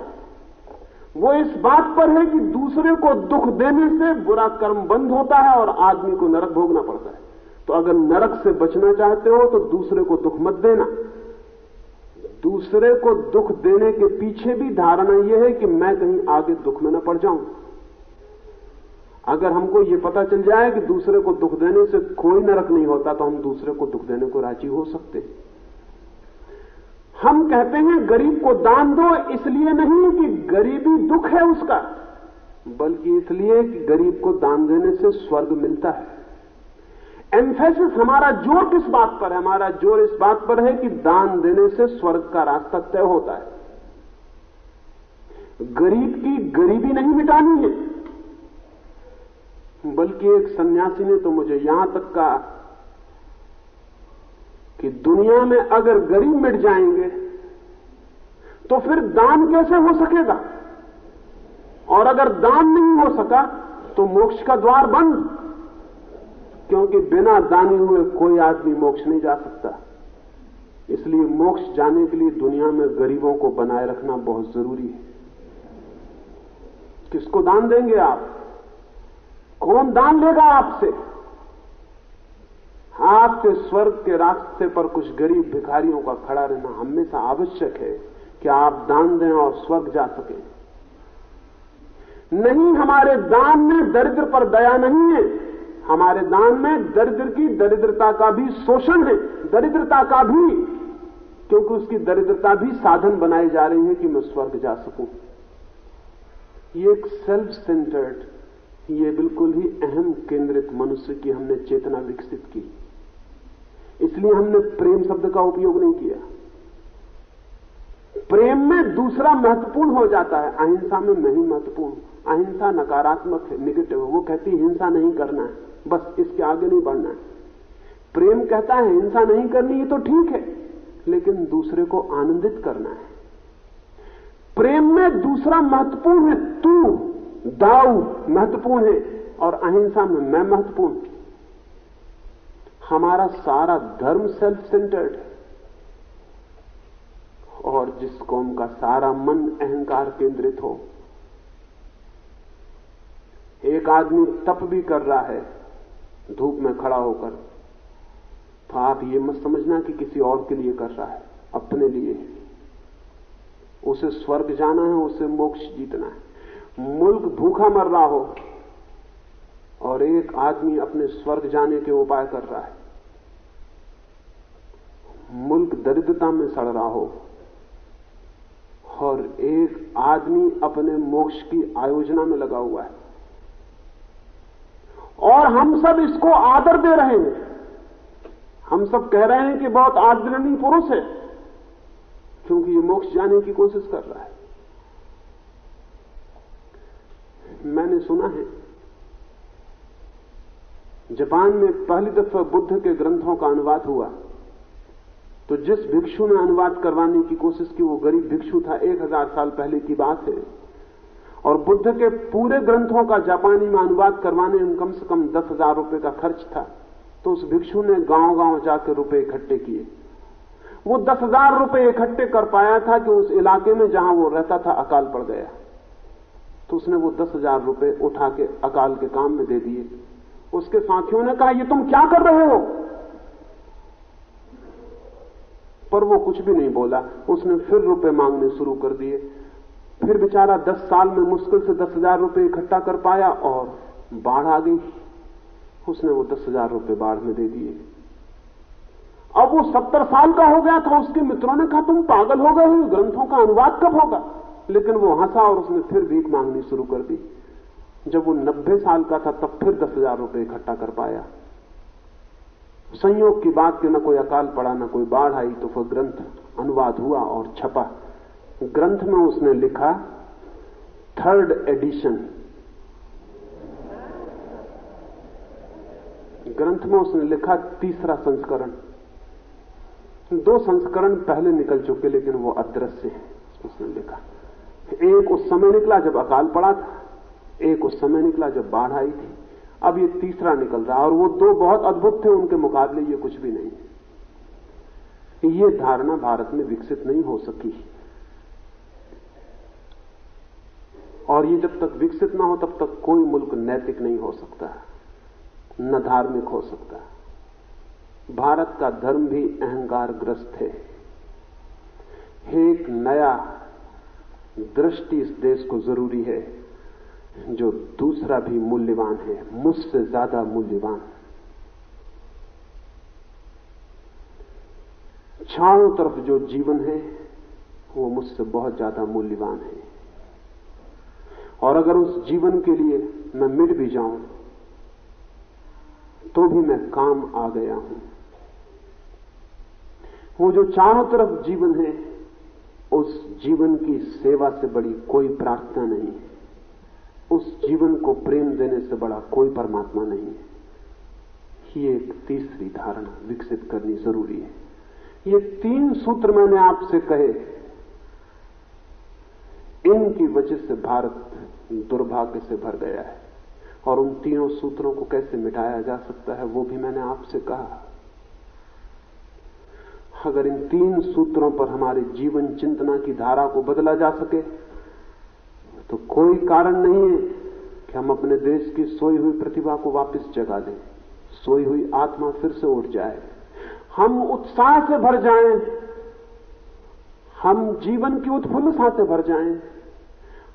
B: वो इस बात पर है कि दूसरे को दुख देने से बुरा कर्म बंद होता है और आदमी को नरक भोगना पड़ता है। तो अगर नरक से बचना चाहते हो तो दूसरे को दुख मत देना। दूसरे को दुख देने के पीछे भी धारणा यह है कि मैं कहीं आगे दुख में न पड़ जाऊँ। अगर हमको यह पता चल जाए कि दूसरे को दुख देने से कोई नरक नहीं होता तो हम दूसरे को दुख देने को राज़ी हो सकते हम कहते हैं गरीब को दान दो, इसलिए नहीं कि गरीबी दुख है उसका, बल्कि इसलिए कि गरीब को दान देने से स्वर्ग मिलता है। एम्फेसिस हमारा ज़ोर किस बात पर है? हमारा ज़ोर इस बात पर है कि दान देने से स्वर्ग का रास्ता तय होता है। गरीब की गरीबी नहीं मिटानी है। बल्कि एक सन्यासी ने तो मुझे यहाँ तक कहा कि दुनिया में अगर गरीब मिट जाएँगे तो फिर दान कैसे हो सकेगा? और अगर दान नहीं हो सका तो मोक्ष का द्वार बंद। क्योंकि बिना दानी हुए कोई आदमी मोक्ष नहीं जा सकता। इसलिए मोक्ष जाने के लिए दुनिया में गरीबों को बनाए रखना बहुत ज़रूरी है। किसको दान देंगे आप? कौन दान लेगा आपसे? आपके स्वर्ग के रास्ते पर कुछ गरीब भिखारियों का खड़ा रहना हमेशा आवश्यक है कि आप दान दें और स्वर्ग जा सकें। नहीं, हमारे दान में दरिद्र पर दया नहीं है। हमारे दान में दरिद्र की दरिद्रता का भी शोषण है। दरिद्रता का भी, क्योंकि उसकी दरिद्रता भी साधन बनाई जा रही है कि मैं स्वर्ग जा सकूँ। ये एक सेल्फ सेंटर्ड ये बिल्कुल ही अहम केंद्रित मनुष्य की हमने चेतना विकसित की। इसलिए हमने प्रेम शब्द का उपयोग नहीं किया। प्रेम में दूसरा महत्वपूर्ण हो जाता है। अहिंसा में नहीं महत्वपूर्ण अहिंसा नकारात्मक है निगेटिव वो कहती हिंसा नहीं करना है। बस इसके आगे नहीं बढ़ना है। प्रेम कहता है, हिंसा नहीं करनी, ये तो ठीक है। लेकिन दूसरे को आनंदित करना है। प्रेम में दूसरा महत्वपूर्ण है, तू, दाऊ, महत्वपूर्ण है। और अहिंसा में मैं महत्वपूर्ण हमारा सारा धर्म सेल्फ सेंटर्ड है। और जिस कौम का सारा मन अहंकार केंद्रित हो, एक आदमी तप भी कर रहा है, धूप में खड़ा होकर तो आप ये मत समझना कि किसी और के लिए कर रहा है, अपने लिए उसे स्वर्ग जाना है, उसे मोक्ष जीतना है। मुल्क भूखा मर रहा हो, और एक आदमी अपने स्वर्ग जाने के उपाय कर रहा है। मुल्क दरिद्रता में सड़ रहा हो और एक आदमी अपने मोक्ष की आयोजना में लगा हुआ है। और हम सब इसको आदर दे रहे हैं। हम सब कह रहे हैं कि बहुत आदरणीय पुरुष है, क्योंकि ये मोक्ष जाने की कोशिश कर रहा है। मैंने सुना है, जापान में पहली दफ़ा बुद्ध के ग्रंथों का अनुवाद हुआ। तो जिस भिक्षु ने अनुवाद करवाने की कोशिश की, वो गरीब भिक्षु था, एक हज़ार साल पहले की बात है। और बुद्ध के पूरे ग्रंथों का जापानी में अनुवाद करवाने में कम से कम दस हज़ार रुपए का खर्च था। तो उस भिक्षु ने गाँव गाँव जाकर रुपए इकट्ठे किए। वो दस हज़ार रुपए इकट्ठे कर पाया था कि उस इलाके में जहाँ वो रहता था, अकाल पड़ गया। तो उसने वो दस हज़ार रुपए उठा के अकाल के काम में दे दिए। उसके साथियों ने कहा, ये तुम क्या कर रहे हो? पर वो कुछ भी नहीं बोला। उसने फिर रुपए मांगने शुरू कर दिए। फिर बेचारा दस साल में मुश्किल से दस हज़ार रुपये इकट्ठा कर पाया और बाढ़ आ गई। उसने वो दस हज़ार रुपये बाढ़ में दे दिए। अब वो सत्तर साल का हो गया था। उसके मित्रों ने कहा, तुम पागल हो गए हो। ग्रंथों का अनुवाद कब होगा? लेकिन वो हंसा और उसने फिर भीख मांगनी शुरू कर दी। जब वो नब्बे साल का था, तब फिर दस हज़ार रुपये इकट्ठा कर पाया। संयोग की बात कि न कोई अकाल पड़ा, न कोई बाढ़ आई तो फिर ग्रंथ अनुवाद हुआ और छपा। ग्रंथ में उसने लिखा, थर्ड एडिशन. ग्रंथ में उसने लिखा तीसरा संस्करण। दो संस्करण पहले निकल चुके, लेकिन वो अदृश्य है, उसने लिखा। एक उस समय निकला जब अकाल पड़ा था, एक उस समय निकला जब बाढ़ आई थी। अब ये तीसरा निकल रहा और वो दो बहुत अद्भुत थे, उनके मुकाबले ये कुछ भी नहीं। ये धारणा भारत में विकसित नहीं हो सकी। और ये जब तक विकसित ना हो, तब तक कोई मुल्क नैतिक नहीं हो सकता, न धार्मिक हो सकता। भारत का धर्म भी अहंकार ग्रस्त है। एक नया दृष्टि इस देश को ज़रूरी है। जो दूसरा भी मूल्यवान है, मुझसे ज़्यादा मूल्यवान। चारों तरफ़ जो जीवन है, वो मुझसे बहुत ज़्यादा मूल्यवान है। और अगर उस जीवन के लिए मैं मिट भी जाऊँ तो भी मैं काम आ गया हूँ। वो जो चारों तरफ़ जीवन है, उस जीवन की सेवा से बड़ी कोई प्रार्थना नहीं है। उस जीवन को प्रेम देने से बड़ा कोई परमात्मा नहीं है। ये एक तीसरी धारणा विकसित करनी ज़रूरी है। ये तीन सूत्र मैंने आपसे कहे इनकी वजह से भारत दुर्भाग्य से भर गया है। और उन तीनों सूत्रों को कैसे मिटाया जा सकता है, वो भी मैंने आपसे कहा। अगर इन तीन सूत्रों पर हमारे जीवन चिंतना की धारा को बदला जा सके तो कोई कारण नहीं है कि हम अपने देश की सोई हुई प्रतिभा को वापस जगा दें। सोई हुई आत्मा फिर से उठ जाए। हम उत्साह से भर जाएँ, हम जीवन की उत्फुल्लता से भर जाएँ,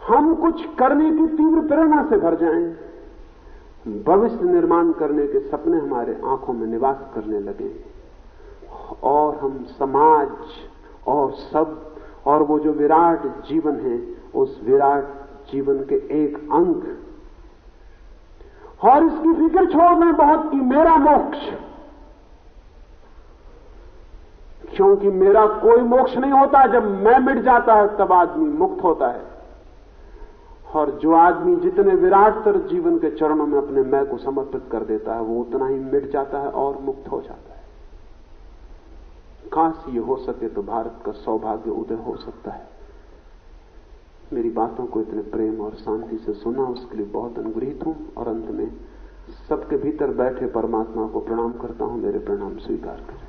B: हम कुछ करने की तीव्र प्रेरणा से भर जाएँ, भविष्य निर्माण करने के सपने हमारे आँखों में निवास करने लगे। और हम समाज और सब और वो जो विराट जीवन है उस विराट जीवन के एक अंग। और इसकी फ़िक्र छोड़ दें बहुत कि मेरा मोक्ष। क्योंकि मेरा कोई मोक्ष नहीं होता, जब मैं मिट जाता है, तब आदमी मुक्त होता है। और जो आदमी जितने विराटतर जीवन के चरणों में अपने मैं को समर्पित कर देता है, वो उतना ही मिट जाता है और मुक्त हो जाता है। काश ये हो सके तो भारत का सौभाग्य उदय हो सकता है। मेरी बातों को इतने प्रेम और शांति से सुना, उसके लिए बहुत अनुग्रहित हूँ और अंत में सबके भीतर बैठे परमात्मा को प्रणाम करता हूँ, मेरे प्रणाम स्वीकार करें।